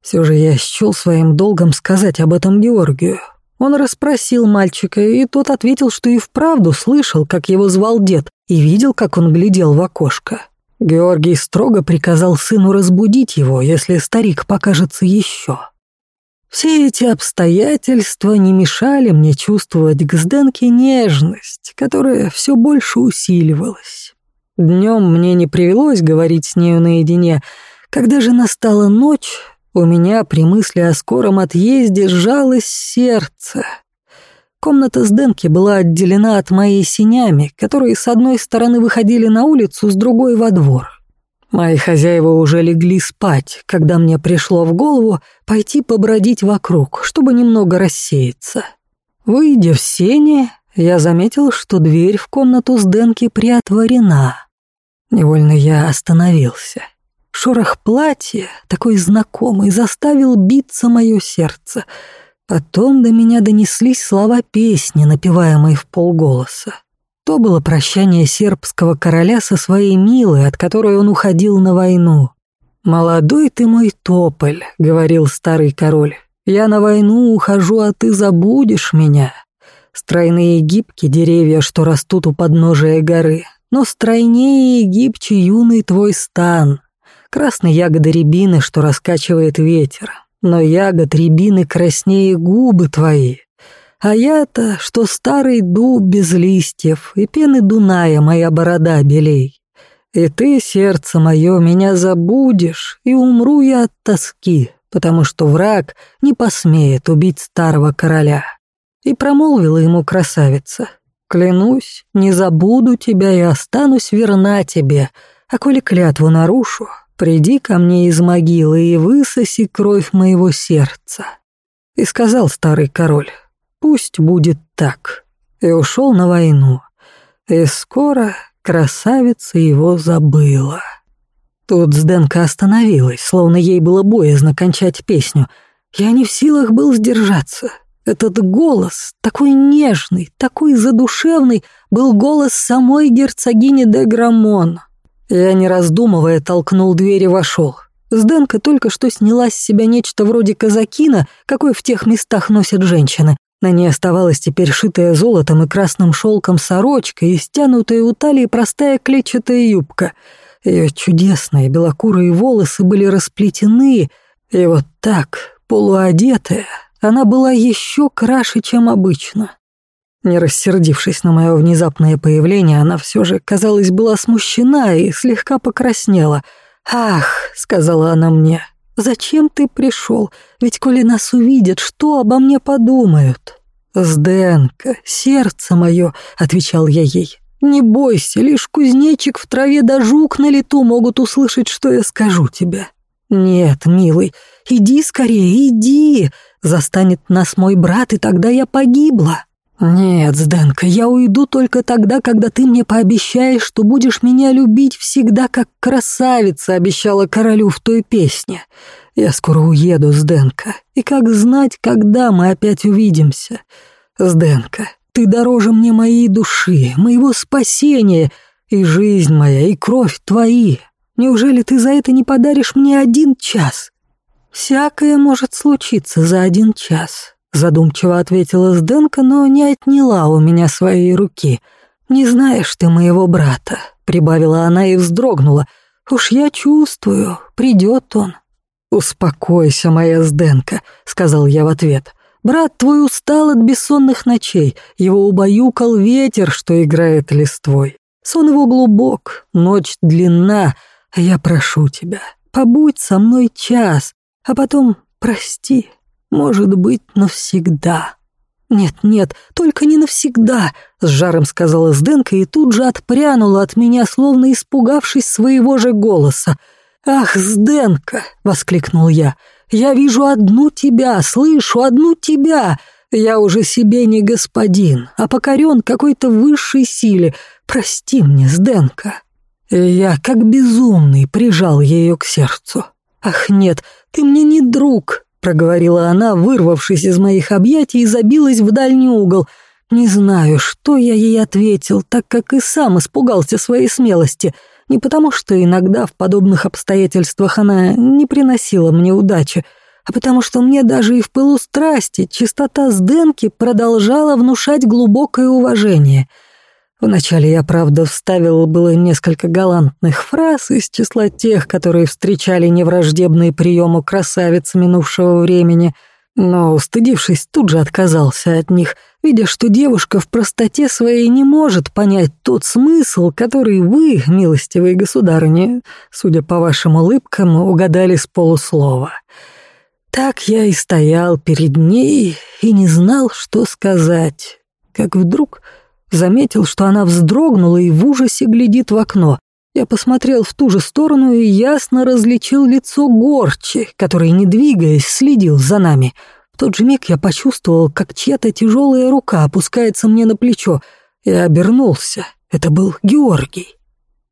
Все же я счел своим долгом сказать об этом Георгию. Он расспросил мальчика, и тот ответил, что и вправду слышал, как его звал дед, и видел, как он глядел в окошко. Георгий строго приказал сыну разбудить его, если старик покажется еще. Все эти обстоятельства не мешали мне чувствовать к Сденке нежность, которая все больше усиливалась. Днем мне не привелось говорить с нею наедине. Когда же настала ночь, у меня при мысли о скором отъезде сжалось сердце. Комната с Денки была отделена от моей синями, которые с одной стороны выходили на улицу, с другой — во двор. Мои хозяева уже легли спать, когда мне пришло в голову пойти побродить вокруг, чтобы немного рассеяться. Выйдя в сене, я заметил, что дверь в комнату с Денки приотворена. Невольно я остановился. Шорох платья, такой знакомый, заставил биться мое сердце. Потом до меня донеслись слова песни, напеваемой в полголоса. То было прощание сербского короля со своей милой, от которой он уходил на войну. «Молодой ты мой тополь», — говорил старый король, Я на войну ухожу, а ты забудешь меня. Стройные и гибкие деревья, что растут у подножия горы, но стройнее и гибче юный твой стан. Красные ягоды рябины, что раскачивает ветер, но ягод рябины краснее губы твои. А я-то, что старый дуб без листьев, и пены Дуная моя борода белей. И ты, сердце мое, меня забудешь, и умру я от тоски, потому что враг не посмеет убить старого короля. И промолвила ему красавица, клянусь, не забуду тебя и останусь верна тебе, а коли клятву нарушу, приди ко мне из могилы и высоси кровь моего сердца. И сказал старый король, пусть будет так, и ушел на войну. И скоро красавица его забыла. Тут Сденка остановилась, словно ей было боязно кончать песню. Я не в силах был сдержаться. Этот голос, такой нежный, такой задушевный, был голос самой герцогини де Грамон. Я, не раздумывая, толкнул дверь и вошел. Сденка только что сняла с себя нечто вроде казакина, какой в тех местах носят женщины. На ней оставалась теперь шитая золотом и красным шелком сорочка и стянутая у талии простая клетчатая юбка. Ее чудесные белокурые волосы были расплетены, и вот так, полуодетая, она была еще краше, чем обычно. Не рассердившись на мое внезапное появление, она все же, казалось, была смущена и слегка покраснела. «Ах», — сказала она мне, — «зачем ты пришел? Ведь коли нас увидят, что обо мне подумают?» «Сденка, сердце мое», — отвечал я ей, — «не бойся, лишь кузнечик в траве да жук на лету могут услышать, что я скажу тебе». «Нет, милый, иди скорее, иди, застанет нас мой брат, и тогда я погибла». «Нет, Сденка, я уйду только тогда, когда ты мне пообещаешь, что будешь меня любить всегда, как красавица обещала королю в той песне. Я скоро уеду, Сденка, и как знать, когда мы опять увидимся. Сденка, ты дороже мне моей души, моего спасения, и жизнь моя, и кровь твои. Неужели ты за это не подаришь мне один час?» «Всякое может случиться за один час», Задумчиво ответила Сденка, но не отняла у меня своей руки. «Не знаешь ты моего брата», — прибавила она и вздрогнула. «Уж я чувствую, придет он». «Успокойся, моя Сденка», — сказал я в ответ. «Брат твой устал от бессонных ночей, его убаюкал ветер, что играет листвой. Сон его глубок, ночь длинна, я прошу тебя, побудь со мной час, а потом прости, может быть, навсегда. «Нет, нет, только не навсегда», — с жаром сказала Сденка и тут же отпрянула от меня, словно испугавшись своего же голоса. «Ах, Сденка!» — воскликнул я. «Я вижу одну тебя, слышу одну тебя. Я уже себе не господин, а покорен какой-то высшей силе. Прости мне, Сденка». Я, как безумный, прижал ее к сердцу. «Ах, нет, ты мне не друг, проговорила она, вырвавшись из моих объятий и забилась в дальний угол. Не знаю, что я ей ответил, так как и сам испугался своей смелости. Не потому, что иногда в подобных обстоятельствах она не приносила мне удачи, а потому что мне даже и в пылу страсти чистота Сденки продолжала внушать глубокое уважение — Вначале я, правда, вставил было несколько галантных фраз из числа тех, которые встречали невраждебные приемы красавиц минувшего времени, но, устыдившись, тут же отказался от них, видя, что девушка в простоте своей не может понять тот смысл, который вы, милостивые государыни, судя по вашим улыбкам, угадали с полуслова. Так я и стоял перед ней и не знал, что сказать, как вдруг Заметил, что она вздрогнула и в ужасе глядит в окно. Я посмотрел в ту же сторону и ясно различил лицо Горчи, который, не двигаясь, следил за нами. В тот же миг я почувствовал, как чья-то тяжелая рука опускается мне на плечо. Я обернулся. Это был Георгий.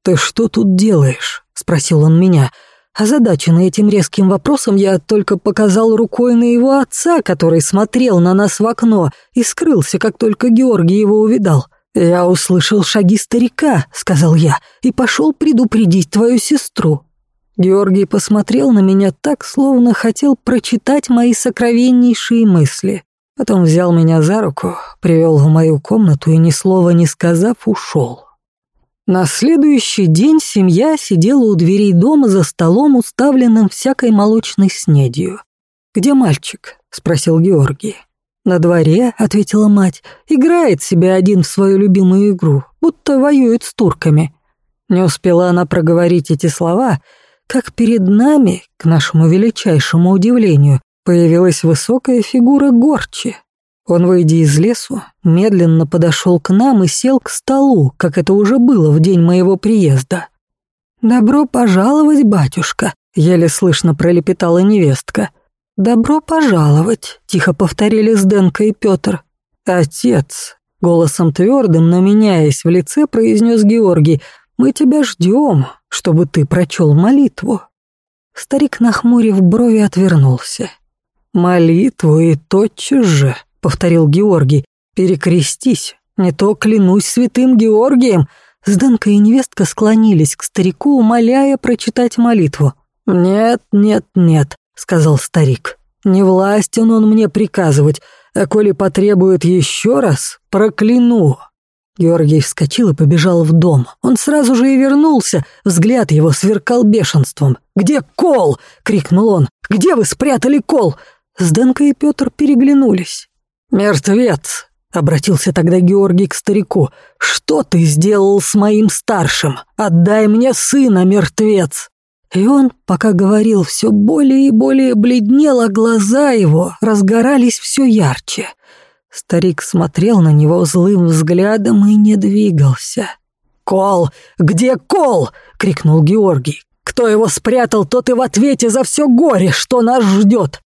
«Ты что тут делаешь?» — спросил он меня. Озадаченный этим резким вопросом, я только показал рукой на его отца, который смотрел на нас в окно и скрылся, как только Георгий его увидал. «Я услышал шаги старика», — сказал я, — «и пошел предупредить твою сестру». Георгий посмотрел на меня так, словно хотел прочитать мои сокровеннейшие мысли. Потом взял меня за руку, привел в мою комнату и ни слова не сказав, ушел. На следующий день семья сидела у дверей дома за столом, уставленным всякой молочной снедью. «Где мальчик?» — спросил Георгий. «На дворе», — ответила мать, — «играет себе один в свою любимую игру, будто воюет с турками». Не успела она проговорить эти слова, как перед нами, к нашему величайшему удивлению, появилась высокая фигура Горчи. Он, выйдя из лесу, медленно подошел к нам и сел к столу, как это уже было в день моего приезда. «Добро пожаловать, батюшка», — еле слышно пролепетала невестка. «Добро пожаловать», — тихо повторили Сденка и Петр. «Отец», — голосом твердым, но меняясь в лице, произнес Георгий, «мы тебя ждем, чтобы ты прочел молитву». Старик, нахмурив брови, отвернулся. «Молитву и тотчас же», — повторил Георгий, — «перекрестись, не то клянусь святым Георгием». Сданка и невестка склонились к старику, умоляя прочитать молитву. «Нет, нет, нет», — сказал старик. «Не властен он мне приказывать, а коли потребует еще раз, прокляну». Георгий вскочил и побежал в дом. Он сразу же и вернулся. Взгляд его сверкал бешенством. «Где кол?» — крикнул он. «Где вы спрятали кол?» Сденка и Петр переглянулись. «Мертвец!» — обратился тогда Георгий к старику. «Что ты сделал с моим старшим? Отдай мне сына, мертвец!» И он, пока говорил, все более и более бледнел, а глаза его разгорались все ярче. Старик смотрел на него злым взглядом и не двигался. «Кол! Где кол?» — крикнул Георгий. «Кто его спрятал, тот и в ответе за все горе, что нас ждет.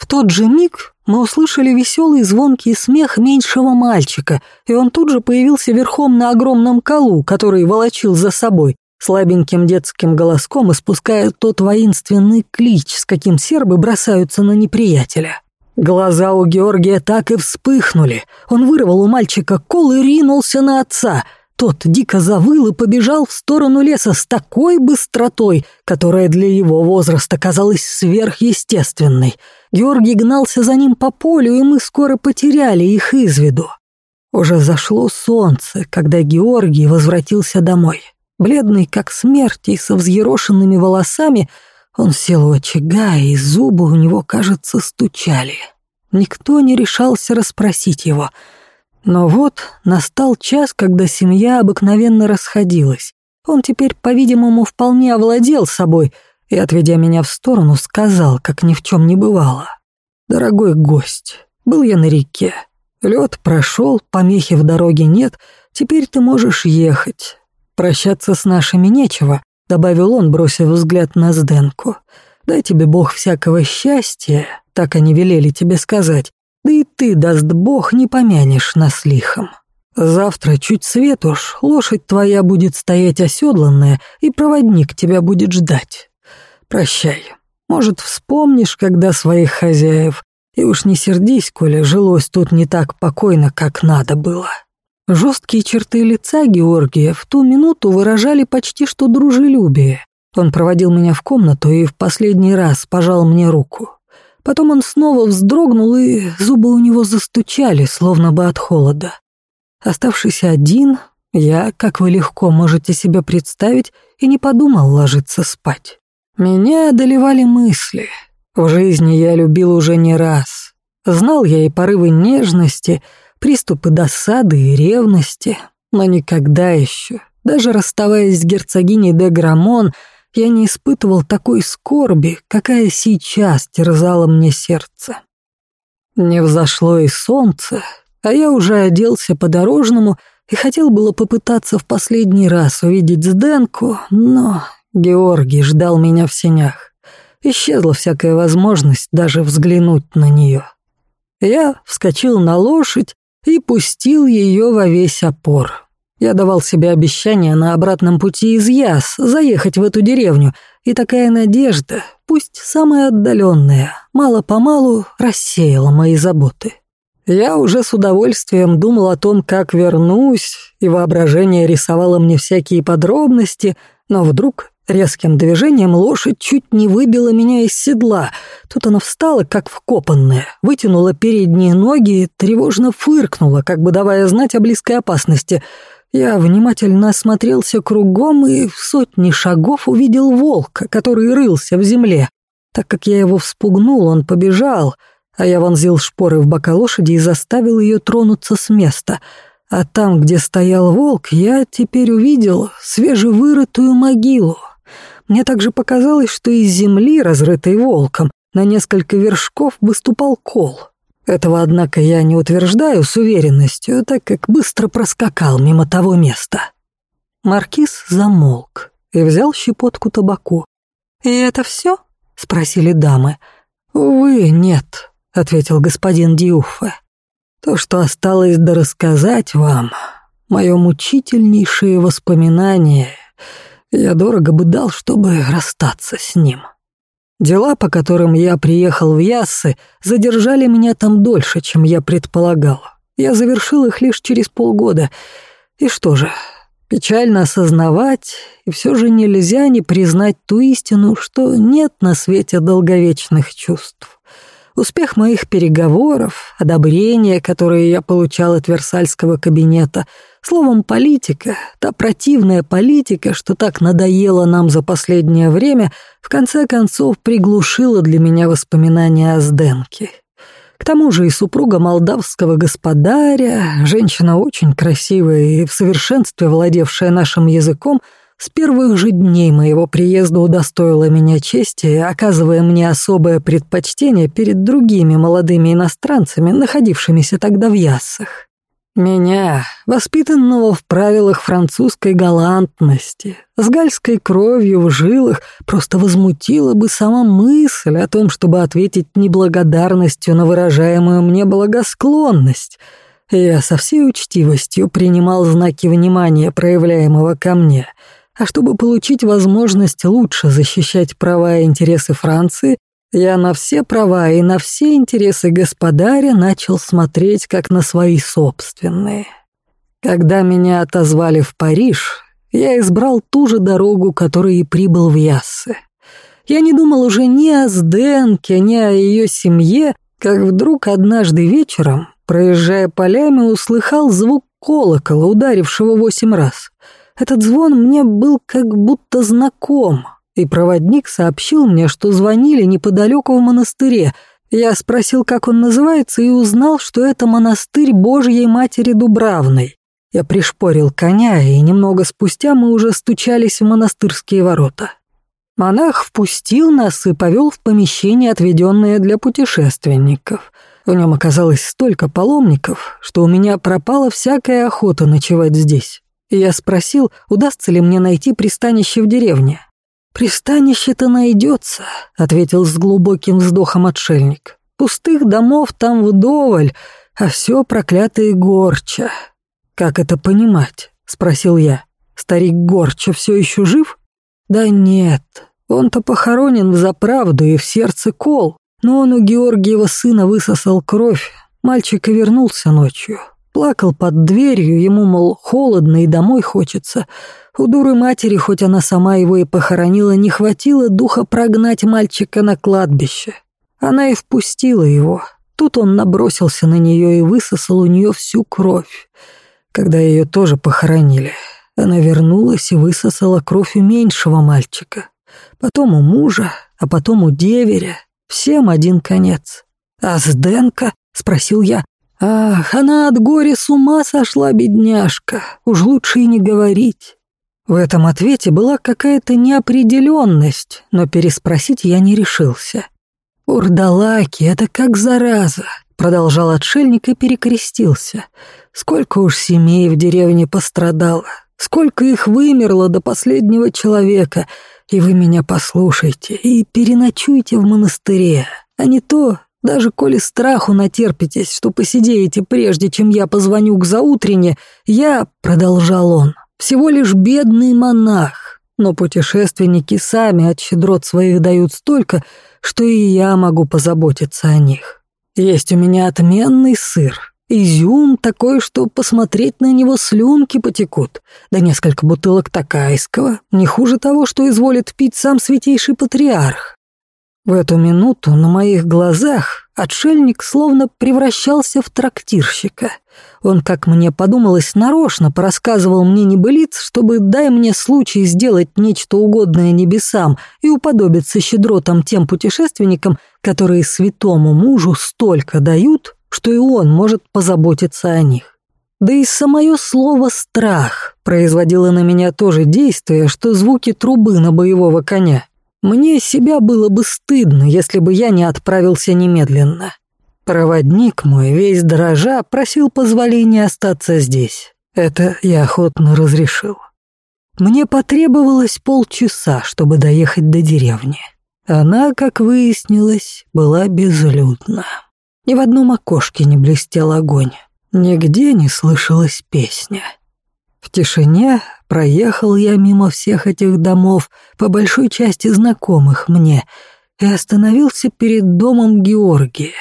В тот же миг мы услышали веселый звонкий смех меньшего мальчика, и он тут же появился верхом на огромном колу, который волочил за собой, слабеньким детским голоском испуская тот воинственный клич, с каким сербы бросаются на неприятеля. Глаза у Георгия так и вспыхнули. Он вырвал у мальчика кол и ринулся на отца — тот дико завыл и побежал в сторону леса с такой быстротой, которая для его возраста казалась сверхъестественной. Георгий гнался за ним по полю, и мы скоро потеряли их из виду. Уже зашло солнце, когда Георгий возвратился домой. Бледный, как смерть, и со взъерошенными волосами, он сел у очага, и зубы у него, кажется, стучали. Никто не решался расспросить его — но вот настал час, когда семья обыкновенно расходилась. Он теперь, по-видимому, вполне овладел собой и, отведя меня в сторону, сказал, как ни в чем не бывало. «Дорогой гость, был я на реке. Лед прошел, помехи в дороге нет, теперь ты можешь ехать. Прощаться с нашими нечего», — добавил он, бросив взгляд на Сденку. «Дай тебе Бог всякого счастья», — так они велели тебе сказать, да и ты, даст бог, не помянешь нас лихом. Завтра чуть свет уж, лошадь твоя будет стоять оседланная, и проводник тебя будет ждать. Прощай. Может, вспомнишь, когда своих хозяев, и уж не сердись, коли жилось тут не так покойно, как надо было». Жесткие черты лица Георгия в ту минуту выражали почти что дружелюбие. Он проводил меня в комнату и в последний раз пожал мне руку. Потом он снова вздрогнул, и зубы у него застучали, словно бы от холода. Оставшись один, я, как вы легко можете себе представить, и не подумал ложиться спать. Меня одолевали мысли. В жизни я любил уже не раз. Знал я и порывы нежности, приступы досады и ревности, но никогда еще, даже расставаясь с герцогиней де Грамон, я не испытывал такой скорби, какая сейчас терзала мне сердце. Не взошло и солнце, а я уже оделся по-дорожному и хотел было попытаться в последний раз увидеть Сденку, но Георгий ждал меня в сенях. Исчезла всякая возможность даже взглянуть на нее. Я вскочил на лошадь и пустил ее во весь опор. Я давал себе обещание на обратном пути из Яс заехать в эту деревню, и такая надежда, пусть самая отдаленная, мало-помалу рассеяла мои заботы. Я уже с удовольствием думал о том, как вернусь, и воображение рисовало мне всякие подробности, но вдруг Резким движением лошадь чуть не выбила меня из седла. Тут она встала, как вкопанная, вытянула передние ноги и тревожно фыркнула, как бы давая знать о близкой опасности. Я внимательно осмотрелся кругом и в сотни шагов увидел волка, который рылся в земле. Так как я его вспугнул, он побежал, а я вонзил шпоры в бока лошади и заставил ее тронуться с места. А там, где стоял волк, я теперь увидел свежевырытую могилу. Мне также показалось, что из земли, разрытой волком, на несколько вершков выступал кол. Этого, однако, я не утверждаю с уверенностью, так как быстро проскакал мимо того места. Маркиз замолк и взял щепотку табаку. «И это все?» — спросили дамы. «Увы, нет», — ответил господин Дьюффе. «То, что осталось дорассказать вам, мое мучительнейшее воспоминание, я дорого бы дал, чтобы расстаться с ним». Дела, по которым я приехал в Яссы, задержали меня там дольше, чем я предполагал. Я завершил их лишь через полгода. И что же, печально осознавать, и все же нельзя не признать ту истину, что нет на свете долговечных чувств. Успех моих переговоров, одобрение, которое я получал от Версальского кабинета — Словом, политика, та противная политика, что так надоела нам за последнее время, в конце концов приглушила для меня воспоминания о Сденке. К тому же и супруга молдавского господаря, женщина очень красивая и в совершенстве владевшая нашим языком, с первых же дней моего приезда удостоила меня чести, оказывая мне особое предпочтение перед другими молодыми иностранцами, находившимися тогда в Яссах. Меня, воспитанного в правилах французской галантности, с гальской кровью в жилах, просто возмутила бы сама мысль о том, чтобы ответить неблагодарностью на выражаемую мне благосклонность. Я со всей учтивостью принимал знаки внимания, проявляемого ко мне, а чтобы получить возможность лучше защищать права и интересы Франции, я на все права и на все интересы господаря начал смотреть как на свои собственные. Когда меня отозвали в Париж, я избрал ту же дорогу, которой и прибыл в Яссы. Я не думал уже ни о Сденке, ни о ее семье, как вдруг однажды вечером, проезжая полями, услыхал звук колокола, ударившего восемь раз. Этот звон мне был как будто знаком — и проводник сообщил мне, что звонили неподалеку в монастыре. Я спросил, как он называется, и узнал, что это монастырь Божьей Матери Дубравной. Я пришпорил коня, и немного спустя мы уже стучались в монастырские ворота. Монах впустил нас и повел в помещение, отведенное для путешественников. В нем оказалось столько паломников, что у меня пропала всякая охота ночевать здесь. Я спросил, удастся ли мне найти пристанище в деревне. «Пристанище-то найдется», — ответил с глубоким вздохом отшельник. «Пустых домов там вдоволь, а все проклятые горча». «Как это понимать?» — спросил я. «Старик Горча все еще жив?» «Да нет, он-то похоронен в заправду и в сердце кол, но он у Георгиева сына высосал кровь, мальчик и вернулся ночью. Плакал под дверью, ему, мол, холодно и домой хочется. У дуры матери, хоть она сама его и похоронила, не хватило духа прогнать мальчика на кладбище. Она и впустила его. Тут он набросился на нее и высосал у нее всю кровь. Когда ее тоже похоронили, она вернулась и высосала кровь у меньшего мальчика. Потом у мужа, а потом у деверя. Всем один конец. «А Сденка?» — спросил я. «Ах, она от горя с ума сошла, бедняжка. Уж лучше и не говорить». В этом ответе была какая-то неопределенность, но переспросить я не решился. «Урдалаки, это как зараза», — продолжал отшельник и перекрестился. «Сколько уж семей в деревне пострадало, сколько их вымерло до последнего человека, и вы меня послушайте и переночуйте в монастыре, а не то, даже коли страху натерпитесь, что посидеете прежде, чем я позвоню к заутрене, я, — продолжал он, всего лишь бедный монах, но путешественники сами от щедрот своих дают столько, что и я могу позаботиться о них. Есть у меня отменный сыр, Изюм такой, что посмотреть на него слюнки потекут. Да несколько бутылок такайского, не хуже того, что изволит пить сам святейший патриарх. В эту минуту на моих глазах отшельник словно превращался в трактирщика. Он, как мне подумалось, нарочно порассказывал мне небылиц, чтобы дай мне случай сделать нечто угодное небесам и уподобиться щедротам тем путешественникам, которые святому мужу столько дают, что и он может позаботиться о них. Да и самое слово «страх» производило на меня то же действие, что звуки трубы на боевого коня. Мне себя было бы стыдно, если бы я не отправился немедленно. Проводник мой, весь дрожа, просил позволения остаться здесь. Это я охотно разрешил. Мне потребовалось полчаса, чтобы доехать до деревни. Она, как выяснилось, была безлюдна. Ни в одном окошке не блестел огонь. Нигде не слышалась песня. В тишине проехал я мимо всех этих домов, по большой части знакомых мне, и остановился перед домом Георгия.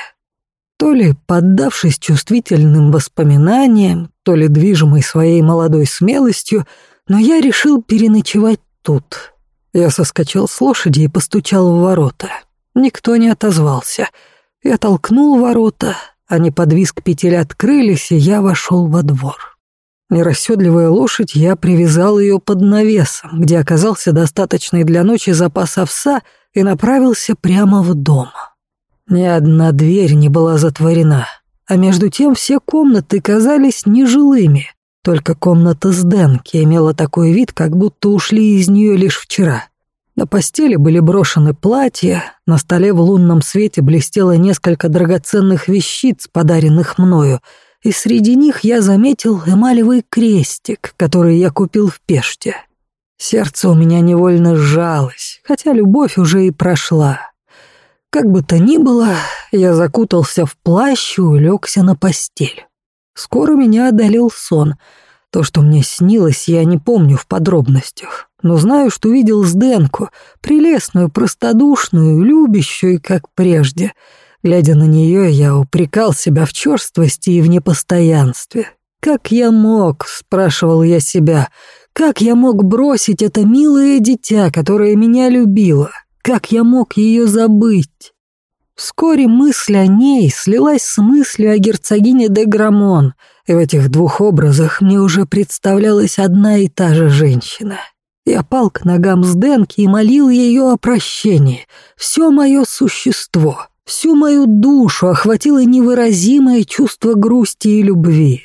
То ли поддавшись чувствительным воспоминаниям, то ли движимой своей молодой смелостью, но я решил переночевать тут. Я соскочил с лошади и постучал в ворота. Никто не отозвался — я толкнул ворота, они под визг петель открылись, и я вошел во двор. Нерасседливая лошадь, я привязал ее под навесом, где оказался достаточный для ночи запас овса и направился прямо в дом. Ни одна дверь не была затворена, а между тем все комнаты казались нежилыми. Только комната с Денки имела такой вид, как будто ушли из нее лишь вчера. На постели были брошены платья, на столе в лунном свете блестело несколько драгоценных вещиц, подаренных мною, и среди них я заметил эмалевый крестик, который я купил в Пеште. Сердце у меня невольно сжалось, хотя любовь уже и прошла. Как бы то ни было, я закутался в плащ и улегся на постель. Скоро меня одолел сон — то, что мне снилось, я не помню в подробностях, но знаю, что видел Сденку, прелестную, простодушную, любящую, как прежде. Глядя на нее, я упрекал себя в черствости и в непостоянстве. «Как я мог?» — спрашивал я себя. «Как я мог бросить это милое дитя, которое меня любило? Как я мог ее забыть?» Вскоре мысль о ней слилась с мыслью о герцогине де Грамон, и в этих двух образах мне уже представлялась одна и та же женщина. Я пал к ногам Сденки и молил ее о прощении. Все мое существо, всю мою душу охватило невыразимое чувство грусти и любви.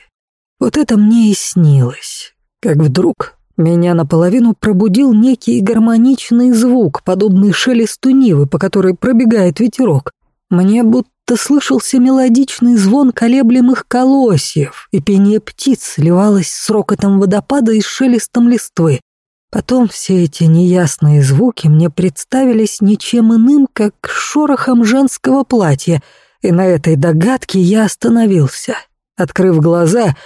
Вот это мне и снилось, как вдруг меня наполовину пробудил некий гармоничный звук, подобный шелесту нивы, по которой пробегает ветерок, мне будто слышался мелодичный звон колеблемых колосьев, и пение птиц сливалось с рокотом водопада и шелестом листвы. Потом все эти неясные звуки мне представились ничем иным, как шорохом женского платья, и на этой догадке я остановился. Открыв глаза,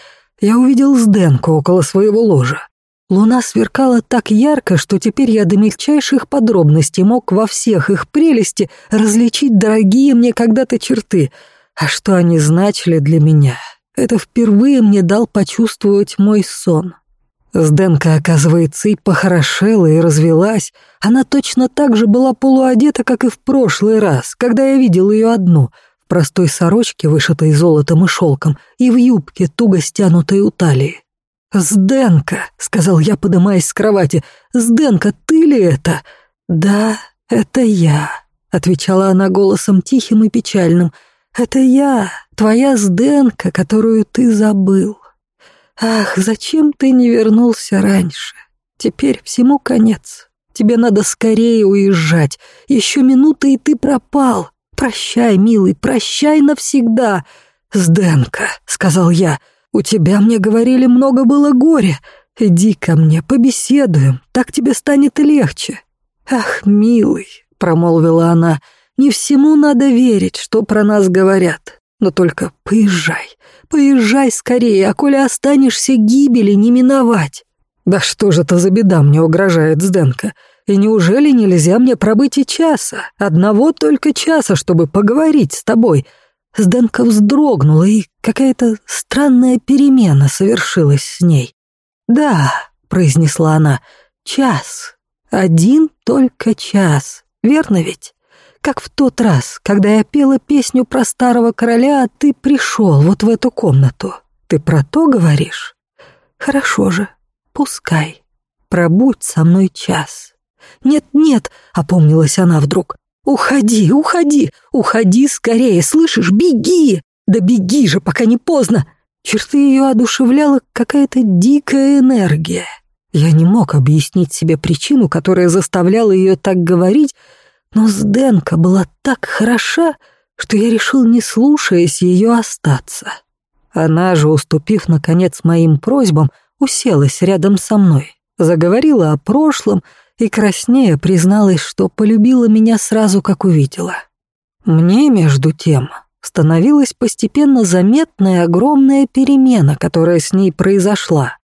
я увидел Сденку около своего ложа. Луна сверкала так ярко, что теперь я до мельчайших подробностей мог во всех их прелести различить дорогие мне когда-то черты. А что они значили для меня? Это впервые мне дал почувствовать мой сон. Сденка, оказывается, и похорошела, и развелась. Она точно так же была полуодета, как и в прошлый раз, когда я видел ее одну, в простой сорочке, вышитой золотом и шелком, и в юбке, туго стянутой у талии. «Сденка», — сказал я, подымаясь с кровати, — «Сденка, ты ли это?» «Да, это я», — отвечала она голосом тихим и печальным. «Это я, твоя Сденка, которую ты забыл. Ах, зачем ты не вернулся раньше? Теперь всему конец. Тебе надо скорее уезжать. Еще минуты, и ты пропал. Прощай, милый, прощай навсегда. Сденка», — сказал я, — у тебя, мне говорили, много было горя. Иди ко мне, побеседуем, так тебе станет легче». «Ах, милый», — промолвила она, — «не всему надо верить, что про нас говорят. Но только поезжай, поезжай скорее, а коли останешься гибели, не миновать». «Да что же это за беда мне угрожает Сденка? И неужели нельзя мне пробыть и часа, одного только часа, чтобы поговорить с тобой?» Сденка вздрогнула, и какая-то странная перемена совершилась с ней. «Да», — произнесла она, — «час. Один только час. Верно ведь? Как в тот раз, когда я пела песню про старого короля, а ты пришел вот в эту комнату. Ты про то говоришь? Хорошо же, пускай. Пробудь со мной час. Нет-нет, опомнилась она вдруг. Уходи, уходи, уходи скорее, слышишь, беги. Да беги же, пока не поздно. Черты ее одушевляла какая-то дикая энергия. Я не мог объяснить себе причину, которая заставляла ее так говорить, но Сденка была так хороша, что я решил, не слушаясь ее, остаться. Она же, уступив, наконец, моим просьбам, уселась рядом со мной, заговорила о прошлом и краснее призналась, что полюбила меня сразу, как увидела. Мне, между тем, становилась постепенно заметная огромная перемена, которая с ней произошла.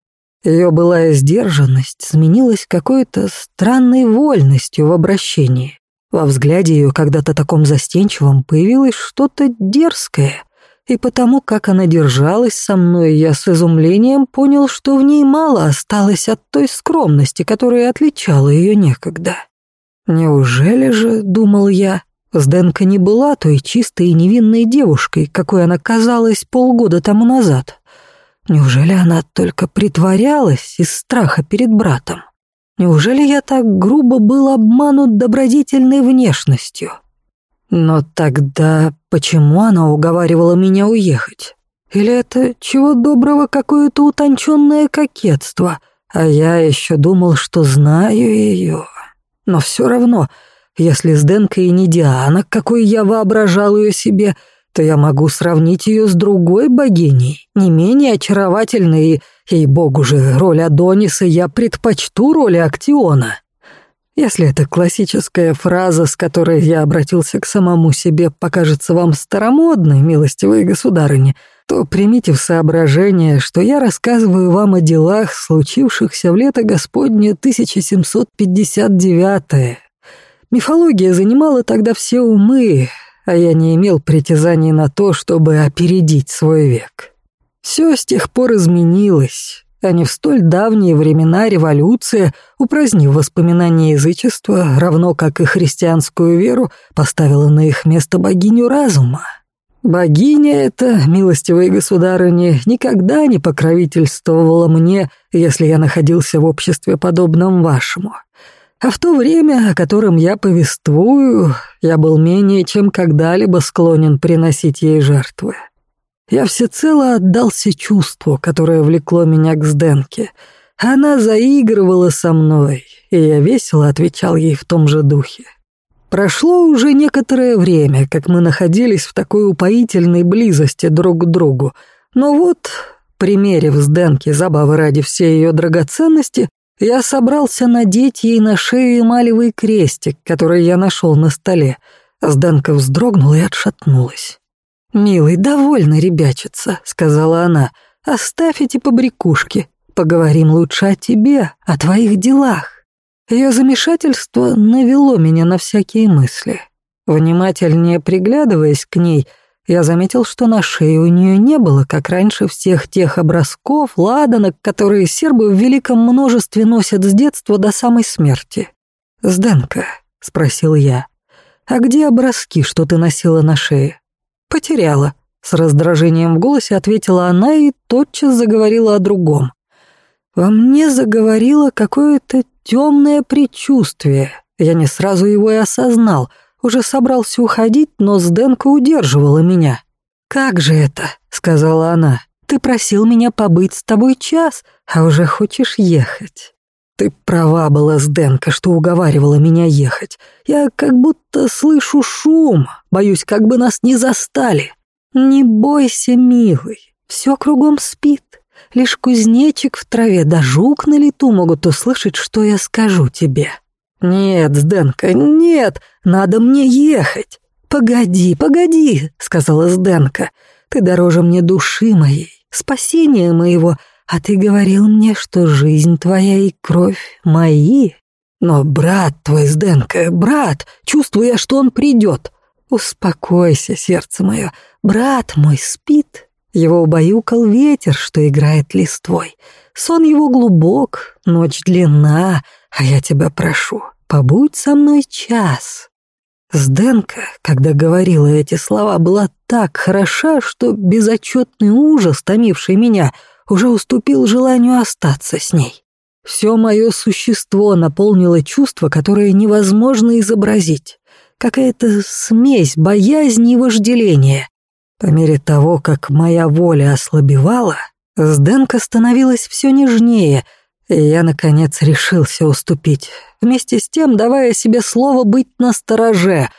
Ее былая сдержанность сменилась какой-то странной вольностью в обращении. Во взгляде ее, когда-то таком застенчивом, появилось что-то дерзкое, и потому, как она держалась со мной, я с изумлением понял, что в ней мало осталось от той скромности, которая отличала ее некогда. Неужели же, думал я, Сденка не была той чистой и невинной девушкой, какой она казалась полгода тому назад? Неужели она только притворялась из страха перед братом? Неужели я так грубо был обманут добродетельной внешностью? Но тогда почему она уговаривала меня уехать? Или это чего доброго какое-то утонченное кокетство, а я еще думал, что знаю ее. Но все равно, если с Денкой не Диана, какой я воображал ее себе, — то я могу сравнить ее с другой богиней, не менее очаровательной, и, ей-богу же, роль Адониса я предпочту роли Актиона. Если эта классическая фраза, с которой я обратился к самому себе, покажется вам старомодной, милостивые государыни, то примите в соображение, что я рассказываю вам о делах, случившихся в лето Господне 1759 -е. Мифология занимала тогда все умы, а я не имел притязаний на то, чтобы опередить свой век. Все с тех пор изменилось, а не в столь давние времена революция, упразднив воспоминания язычества, равно как и христианскую веру, поставила на их место богиню разума. Богиня эта, милостивые государыни, никогда не покровительствовала мне, если я находился в обществе подобном вашему. А в то время, о котором я повествую, я был менее чем когда-либо склонен приносить ей жертвы. Я всецело отдался чувству, которое влекло меня к Сденке. Она заигрывала со мной, и я весело отвечал ей в том же духе. Прошло уже некоторое время, как мы находились в такой упоительной близости друг к другу, но вот, примерив Сденке забавы ради всей ее драгоценности, я собрался надеть ей на шею эмалевый крестик, который я нашел на столе. Сданка вздрогнула и отшатнулась. «Милый, довольно ребячиться», — сказала она. «Оставь эти побрякушки. Поговорим лучше о тебе, о твоих делах». Ее замешательство навело меня на всякие мысли. Внимательнее приглядываясь к ней — я заметил, что на шее у нее не было, как раньше, всех тех образков, ладанок, которые сербы в великом множестве носят с детства до самой смерти. «Сденка», — спросил я, — «а где образки, что ты носила на шее?» «Потеряла», — с раздражением в голосе ответила она и тотчас заговорила о другом. Во мне заговорило какое-то темное предчувствие. Я не сразу его и осознал — уже собрался уходить, но Сденка удерживала меня. «Как же это?» — сказала она. «Ты просил меня побыть с тобой час, а уже хочешь ехать». «Ты права была, Сденка, что уговаривала меня ехать. Я как будто слышу шум, боюсь, как бы нас не застали». «Не бойся, милый, все кругом спит. Лишь кузнечик в траве да жук на лету могут услышать, что я скажу тебе». «Нет, Сденка, нет, надо мне ехать». «Погоди, погоди», — сказала Сденка. «Ты дороже мне души моей, спасения моего, а ты говорил мне, что жизнь твоя и кровь мои. Но брат твой, Сденка, брат, чувствуя, что он придет. «Успокойся, сердце мое, брат мой спит». Его убаюкал ветер, что играет листвой. Сон его глубок, ночь длинна, а я тебя прошу, побудь со мной час. Сденка, когда говорила эти слова, была так хороша, что безотчетный ужас, томивший меня, уже уступил желанию остаться с ней. Все мое существо наполнило чувство, которое невозможно изобразить. Какая-то смесь боязни и вожделения. По мере того, как моя воля ослабевала, Сденка становилась все нежнее, и я, наконец, решился уступить, вместе с тем давая себе слово быть настороже.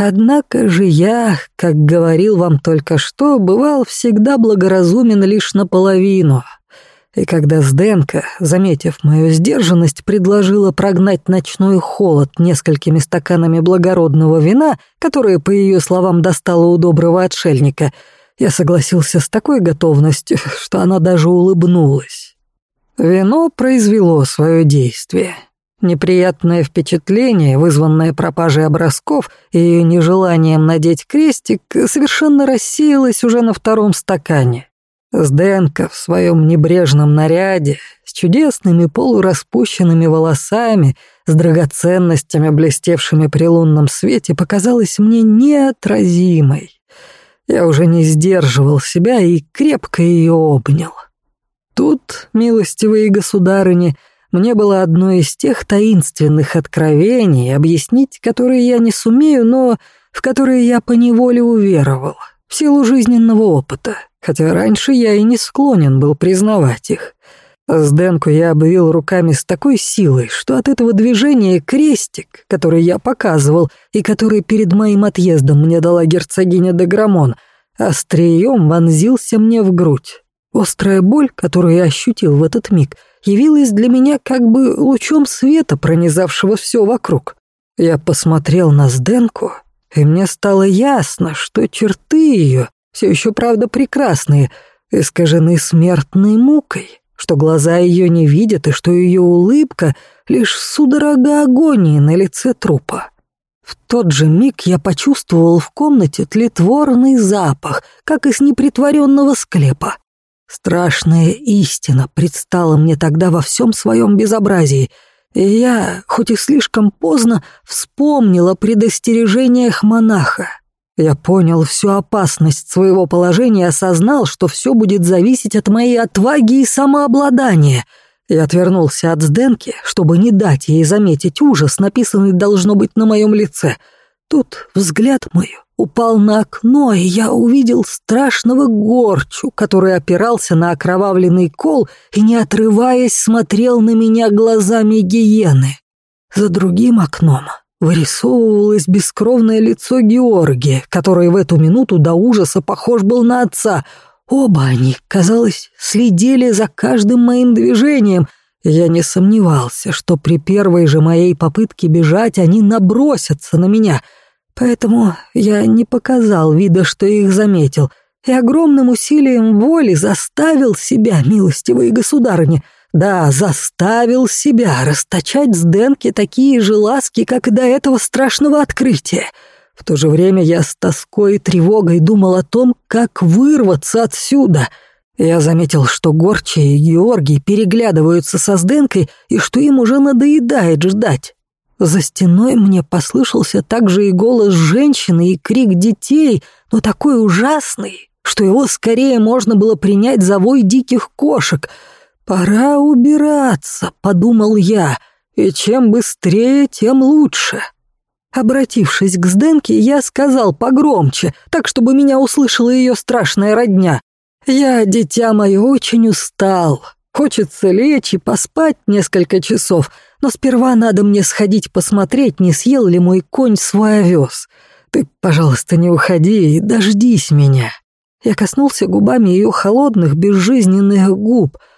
Однако же я, как говорил вам только что, бывал всегда благоразумен лишь наполовину — и когда Сденка, заметив мою сдержанность, предложила прогнать ночной холод несколькими стаканами благородного вина, которое, по ее словам, достало у доброго отшельника, я согласился с такой готовностью, [laughs] что она даже улыбнулась. Вино произвело свое действие. Неприятное впечатление, вызванное пропажей образков и ее нежеланием надеть крестик, совершенно рассеялось уже на втором стакане. Сденка в своем небрежном наряде, с чудесными полураспущенными волосами, с драгоценностями, блестевшими при лунном свете, показалась мне неотразимой. Я уже не сдерживал себя и крепко ее обнял. Тут, милостивые государыни, мне было одно из тех таинственных откровений, объяснить которые я не сумею, но в которые я поневоле уверовал, в силу жизненного опыта хотя раньше я и не склонен был признавать их. Сденку я обвил руками с такой силой, что от этого движения крестик, который я показывал и который перед моим отъездом мне дала герцогиня де Грамон, острием вонзился мне в грудь. Острая боль, которую я ощутил в этот миг, явилась для меня как бы лучом света, пронизавшего все вокруг. Я посмотрел на Сденку, и мне стало ясно, что черты ее все еще, правда, прекрасные, искажены смертной мукой, что глаза ее не видят и что ее улыбка — лишь судорога агонии на лице трупа. В тот же миг я почувствовал в комнате тлетворный запах, как из непритворенного склепа. Страшная истина предстала мне тогда во всем своем безобразии, и я, хоть и слишком поздно, вспомнил о предостережениях монаха. Я понял всю опасность своего положения и осознал, что все будет зависеть от моей отваги и самообладания. Я отвернулся от Сденки, чтобы не дать ей заметить ужас, написанный должно быть на моем лице. Тут взгляд мой упал на окно, и я увидел страшного горчу, который опирался на окровавленный кол и, не отрываясь, смотрел на меня глазами гиены. За другим окном вырисовывалось бескровное лицо Георгия, который в эту минуту до ужаса похож был на отца. Оба они, казалось, следили за каждым моим движением. Я не сомневался, что при первой же моей попытке бежать они набросятся на меня, поэтому я не показал вида, что их заметил, и огромным усилием воли заставил себя, милостивые государыни, — да, заставил себя расточать с Денки такие же ласки, как и до этого страшного открытия. В то же время я с тоской и тревогой думал о том, как вырваться отсюда. Я заметил, что Горча и Георгий переглядываются со Сденкой и что им уже надоедает ждать. За стеной мне послышался также и голос женщины, и крик детей, но такой ужасный, что его скорее можно было принять за вой диких кошек — «Пора убираться», — подумал я, — «и чем быстрее, тем лучше». Обратившись к Сденке, я сказал погромче, так, чтобы меня услышала ее страшная родня. «Я, дитя мое, очень устал. Хочется лечь и поспать несколько часов, но сперва надо мне сходить посмотреть, не съел ли мой конь свой овес. Ты, пожалуйста, не уходи и дождись меня». Я коснулся губами ее холодных, безжизненных губ —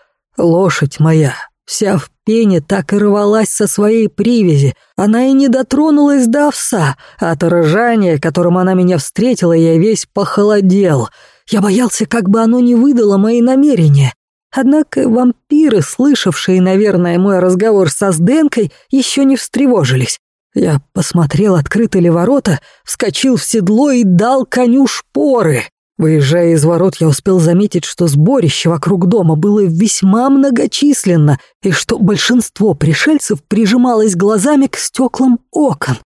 Лошадь моя, вся в пене, так и рвалась со своей привязи. Она и не дотронулась до овса. От ржания, которым она меня встретила, я весь похолодел. Я боялся, как бы оно не выдало мои намерения. Однако вампиры, слышавшие, наверное, мой разговор со Сденкой, еще не встревожились. Я посмотрел, открыты ли ворота, вскочил в седло и дал коню шпоры. Выезжая из ворот, я успел заметить, что сборище вокруг дома было весьма многочисленно и что большинство пришельцев прижималось глазами к стеклам окон.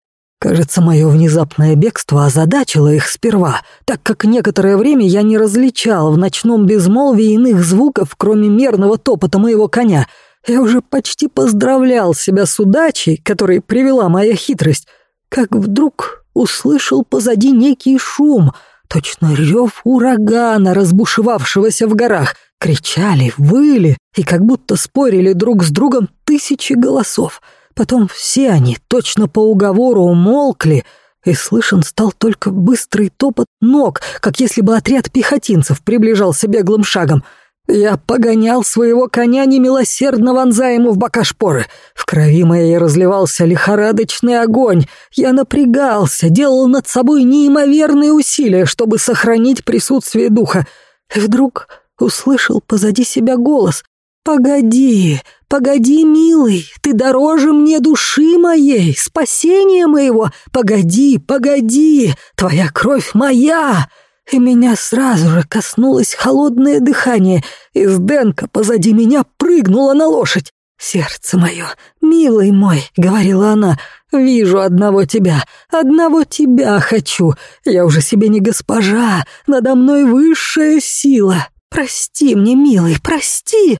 Кажется, мое внезапное бегство озадачило их сперва, так как некоторое время я не различал в ночном безмолвии иных звуков, кроме мерного топота моего коня — я уже почти поздравлял себя с удачей, которой привела моя хитрость, как вдруг услышал позади некий шум, точно рев урагана, разбушевавшегося в горах. Кричали, выли и как будто спорили друг с другом тысячи голосов. Потом все они точно по уговору умолкли, и слышен стал только быстрый топот ног, как если бы отряд пехотинцев приближался беглым шагом — я погонял своего коня, немилосердно вонзая ему в бока шпоры. В крови моей разливался лихорадочный огонь. Я напрягался, делал над собой неимоверные усилия, чтобы сохранить присутствие духа. И вдруг услышал позади себя голос. «Погоди, погоди, милый, ты дороже мне души моей, спасения моего. Погоди, погоди, твоя кровь моя!» и меня сразу же коснулось холодное дыхание, и Сденка позади меня прыгнула на лошадь. «Сердце мое, милый мой», — говорила она, — «вижу одного тебя, одного тебя хочу. Я уже себе не госпожа, надо мной высшая сила. Прости мне, милый, прости».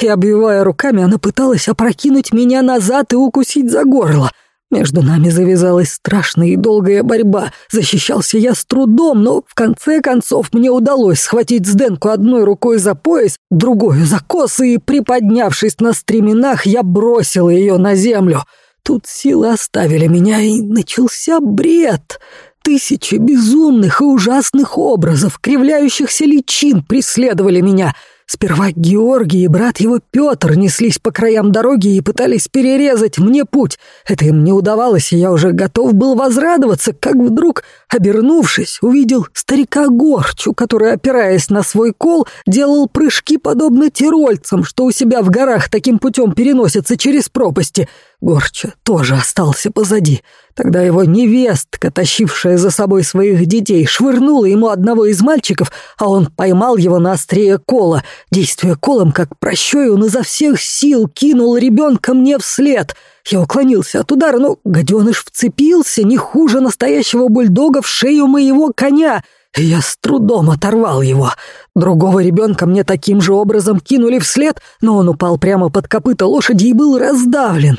И, обвивая руками, она пыталась опрокинуть меня назад и укусить за горло. Между нами завязалась страшная и долгая борьба. Защищался я с трудом, но в конце концов мне удалось схватить Сденку одной рукой за пояс, другой за косы, и, приподнявшись на стременах, я бросил ее на землю. Тут силы оставили меня, и начался бред. Тысячи безумных и ужасных образов, кривляющихся личин преследовали меня — Сперва Георгий и брат его Петр неслись по краям дороги и пытались перерезать мне путь. Это им не удавалось, и я уже готов был возрадоваться, как вдруг, обернувшись, увидел старика Горчу, который, опираясь на свой кол, делал прыжки подобно тирольцам, что у себя в горах таким путем переносятся через пропасти. Горча тоже остался позади. Тогда его невестка, тащившая за собой своих детей, швырнула ему одного из мальчиков, а он поймал его на острие кола. Действуя колом, как прощой, он изо всех сил кинул ребенка мне вслед. Я уклонился от удара, но гаденыш вцепился не хуже настоящего бульдога в шею моего коня — я с трудом оторвал его. Другого ребенка мне таким же образом кинули вслед, но он упал прямо под копыта лошади и был раздавлен.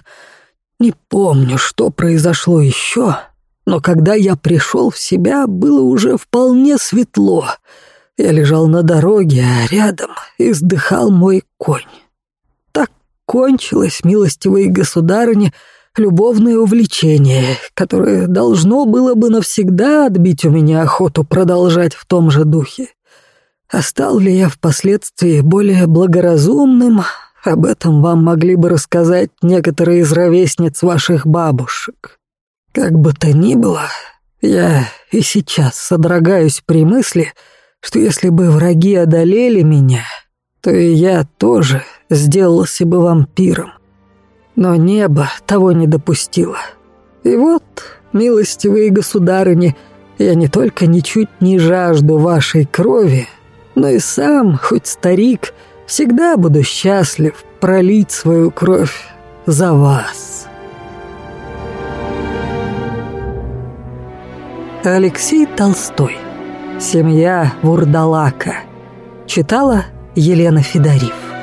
Не помню, что произошло еще, но когда я пришел в себя, было уже вполне светло. Я лежал на дороге, а рядом издыхал мой конь. Так кончилось, милостивые государыни, любовное увлечение, которое должно было бы навсегда отбить у меня охоту продолжать в том же духе. А стал ли я впоследствии более благоразумным, об этом вам могли бы рассказать некоторые из ровесниц ваших бабушек. Как бы то ни было, я и сейчас содрогаюсь при мысли, что если бы враги одолели меня, то и я тоже сделался бы вампиром. Но небо того не допустило. И вот, милостивые государыни, я не только ничуть не жажду вашей крови, но и сам, хоть старик, — Всегда буду счастлив пролить свою кровь за вас. Алексей Толстой. Семья Вурдалака. Читала Елена Федорив.